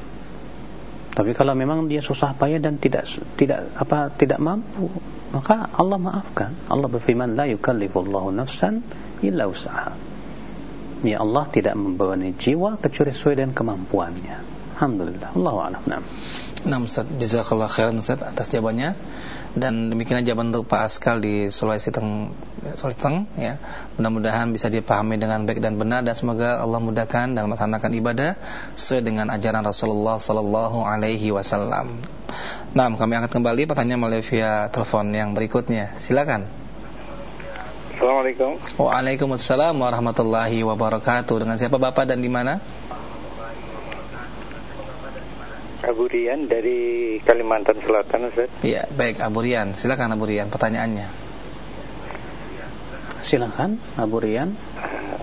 Tapi kalau memang dia susah payah dan tidak tidak apa tidak mampu maka Allah maafkan. Allah berfirman la yukallifullahu nafsan illa usaha ya Allah tidak membebani jiwa kecuali sesuai dengan kemampuannya. Alhamdulillah. Allahu a'lam. Nah, Ustaz, jazakallah khairan Ustaz atas jawabannya dan demikian aja untuk Pak Askal di Sulawesi Teng Sulawesi Teng ya. Mudah-mudahan bisa dipahami dengan baik dan benar dan semoga Allah mudahkan dalam melaksanakan ibadah sesuai dengan ajaran Rasulullah sallallahu alaihi wasallam. Nah, kami akan kembali pertanyaan melalui via telepon yang berikutnya. Silakan. Assalamualaikum. Waalaikumsalam warahmatullahi wabarakatuh. Dengan siapa Bapak dan di mana? Abu Rian dari Kalimantan Selatan Ustaz. Iya, baik Abu Rian. Silakan Abu Rian pertanyaannya. Silakan Abu Rian.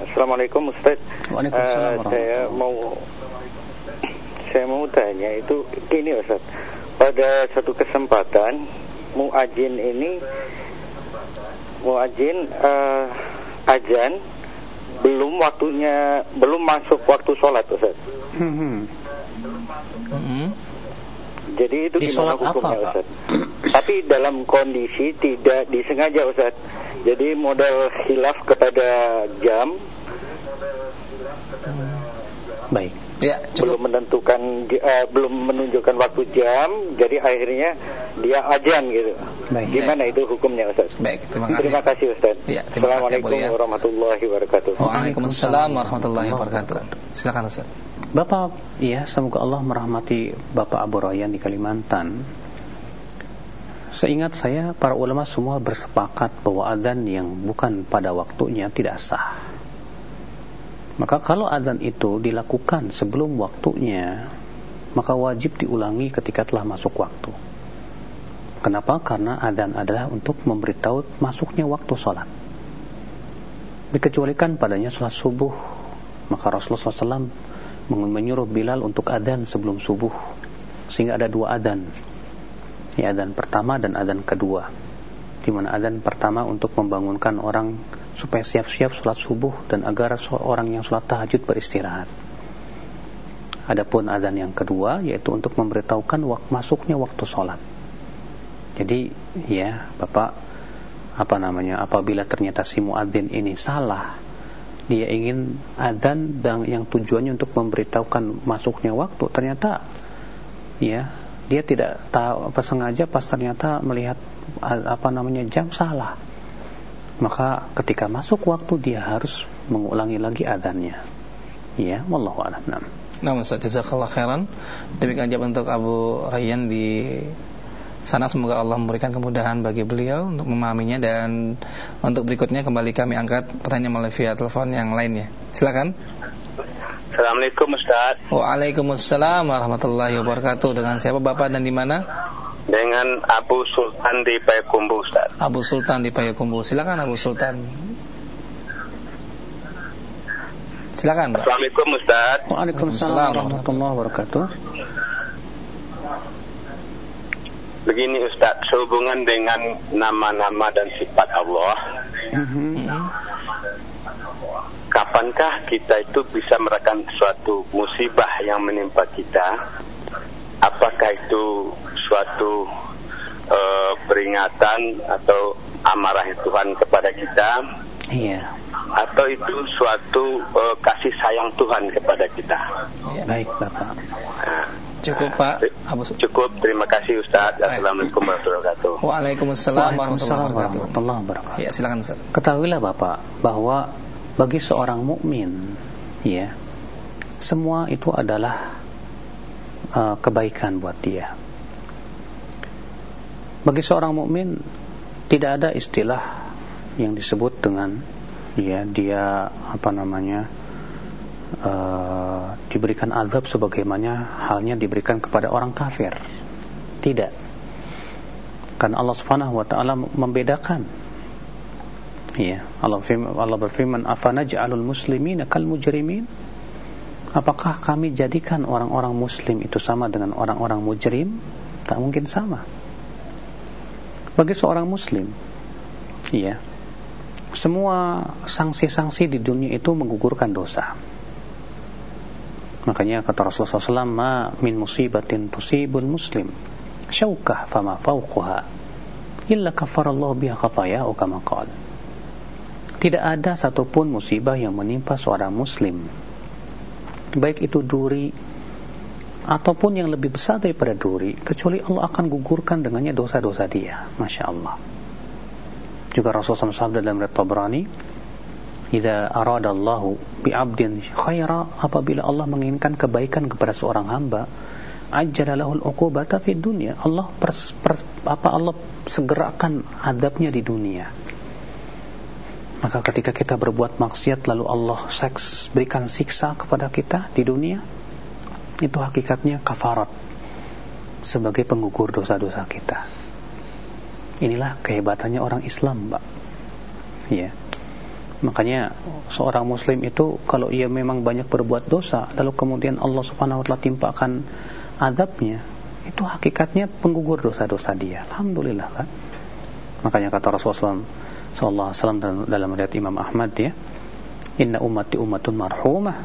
Assalamualaikum Ustaz. Waalaikumsalam. Uh, saya mau saya mau tanya itu ini Ustaz. Pada satu kesempatan muajin ini muajin uh, ajan belum waktunya belum masuk waktu sholat Ustaz. Hmm. hmm. Hmm. Jadi itu Di gimana hukumnya apa, Ustaz? Tapi dalam kondisi tidak disengaja Ustaz. Jadi model hilaf kepada jam Baik. Ya, cukup. belum menentukan uh, belum menunjukkan waktu jam, jadi akhirnya dia ajan gitu. Baik. Gimana itu hukumnya Ustaz? Baik, terima kasih. Terima kasih Ustaz. Ya, terima Assalamualaikum kasih, warahmatullahi wabarakatuh. Waalaikumsalam warahmatullahi wabarakatuh. Silakan Ustaz. Bapak, ya semoga Allah merahmati Bapak Abu Royan di Kalimantan. Seingat saya para ulama semua bersepakat bahwa adzan yang bukan pada waktunya tidak sah. Maka kalau adzan itu dilakukan sebelum waktunya, maka wajib diulangi ketika telah masuk waktu. Kenapa? Karena adzan adalah untuk memberitahu masuknya waktu sholat. Dikecualikan padanya sholat subuh, maka Rasulullah SAW menyuruh Bilal untuk adzan sebelum subuh, sehingga ada dua adzan ini adzan pertama dan adzan kedua. Di mana adzan pertama untuk membangunkan orang supaya siap-siap sholat subuh dan agar orang yang sholat tahajud beristirahat. Adapun adzan yang kedua yaitu untuk memberitahukan waktu masuknya waktu sholat. Jadi ya Bapak apa namanya apabila ternyata si muadzin ini salah dia ingin adzan dan yang tujuannya untuk memberitahukan masuknya waktu. Ternyata ya dia tidak tahu apa sengaja pas ternyata melihat apa namanya jam salah. Maka ketika masuk waktu dia harus mengulangi lagi adanya ya wallahu a'lam. Nah Ustaz. Jazakallah khairan. Demikian jawab untuk Abu Rayyan di sana semoga Allah memberikan kemudahan bagi beliau untuk memahaminya dan untuk berikutnya kembali kami angkat pertanyaan melalui via telepon yang lainnya silakan Assalamualaikum Ustaz. Waalaikumsalam warahmatullahi wabarakatuh. Dengan siapa Bapak dan di mana? Dengan Abu Sultan di Payakumbu Ustaz. Abu Sultan di Payakumbu. Silakan Abu Sultan. Silakan, Pak. Assalamualaikum Ustaz. Waalaikumsalam warahmatullahi wabarakatuh. Begini Ustaz, sehubungan dengan nama-nama dan sifat Allah. Mm -hmm kapankah kita itu bisa merasakan suatu musibah yang menimpa kita? Apakah itu suatu uh, peringatan atau amarah Tuhan kepada kita? Iya. Atau itu suatu uh, kasih sayang Tuhan kepada kita? Ya, baik, Bapak. Nah, Cukup Pak. Abu Cukup. Terima kasih Ustaz. Assalamualaikum warahmatullahi wabarakatuh. Waalaikumsalam warahmatullahi wabarakatuh. Ya silakan Ustaz. Ketahuilah Bapak Bahwa bagi seorang mukmin ya semua itu adalah uh, kebaikan buat dia. Bagi seorang mukmin tidak ada istilah yang disebut dengan ya dia apa namanya uh, diberikan azab sebagaimana halnya diberikan kepada orang kafir tidak karena Allah Subhanahu wa taala membedakan Ya, Allah firman, Allah berfirman, "Afanaj'alul muslimina kal mujrimin?" Apakah kami jadikan orang-orang muslim itu sama dengan orang-orang mujrim? Tak mungkin sama. Bagi seorang muslim, ya, semua sanksi-sanksi di dunia itu menggugurkan dosa. Makanya kata Rasulullah SAW, "Ma min musibatin tusibul muslim, syaukah fama fauquha, illa kafarallahu biha khataya'u kama qala." Tidak ada satupun musibah yang menimpa seorang muslim Baik itu duri Ataupun yang lebih besar daripada duri Kecuali Allah akan gugurkan dengannya dosa-dosa dia Masya Allah Juga Rasulullah SAW dalam Red Tabrani Jika aradallahu bi'abdin khaira Apabila Allah menginginkan kebaikan kepada seorang hamba Ajjalalahul uqubata fi dunia Allah pers, pers, apa Allah segerakan adabnya di dunia maka ketika kita berbuat maksiat lalu Allah seks berikan siksa kepada kita di dunia itu hakikatnya kafarat sebagai penggugur dosa-dosa kita. Inilah kehebatannya orang Islam, Mbak. Ya. Makanya seorang muslim itu kalau ia memang banyak berbuat dosa lalu kemudian Allah Subhanahu wa taala timpakan adabnya, itu hakikatnya penggugur dosa-dosa dia. Alhamdulillah kan. Makanya kata Rasulullah sallallahu alaihi wasallam dalam, riwayat Imam Ahmad ya inna ummati ummatun marhumah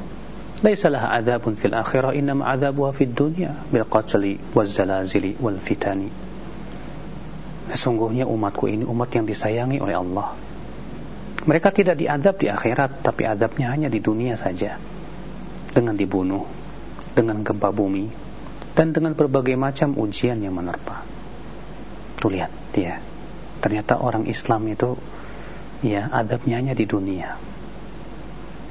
laisa laha adzabun fil akhirah inna adzabuha fid dunya bil qatli waz zalazili wal fitani sesungguhnya umatku ini umat yang disayangi oleh Allah Mereka tidak diadab di akhirat, tapi adabnya hanya di dunia saja. Dengan dibunuh, dengan gempa bumi, dan dengan berbagai macam ujian yang menerpa. Tuh lihat, ya. Ternyata orang Islam itu ya adabnya hanya di dunia.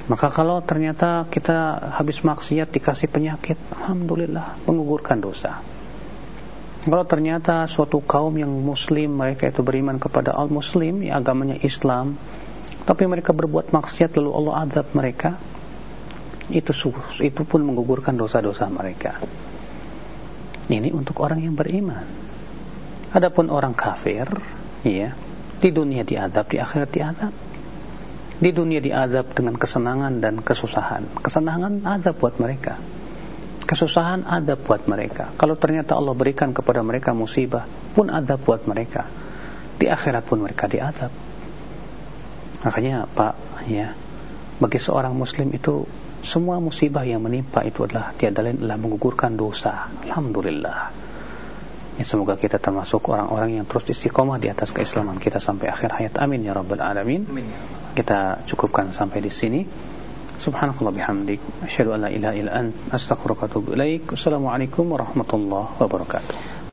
Maka kalau ternyata kita habis maksiat dikasih penyakit, alhamdulillah mengugurkan dosa. Kalau ternyata suatu kaum yang muslim mereka itu beriman kepada al muslim, ya agamanya Islam, tapi mereka berbuat maksiat lalu Allah adab mereka, itu itu pun menggugurkan dosa-dosa mereka. Ini untuk orang yang beriman. Adapun orang kafir, ya, di dunia diadab, di akhirat diadab. Di dunia diadab dengan kesenangan dan kesusahan. Kesenangan ada buat mereka. Kesusahan ada buat mereka. Kalau ternyata Allah berikan kepada mereka musibah, pun ada buat mereka. Di akhirat pun mereka diadab. Makanya Pak, ya, bagi seorang muslim itu semua musibah yang menimpa itu adalah tiada lain adalah menggugurkan dosa. Alhamdulillah. Ya, semoga kita termasuk orang-orang yang terus istiqomah di atas keislaman kita sampai akhir hayat. Amin ya rabbal alamin. Amin. Ya kita cukupkan sampai di sini. Subhanakallah bihamdik. Asyhadu an la ilaha illa ant. Astaghfiruka wa atubu ilaik. Wassalamualaikum warahmatullahi wabarakatuh.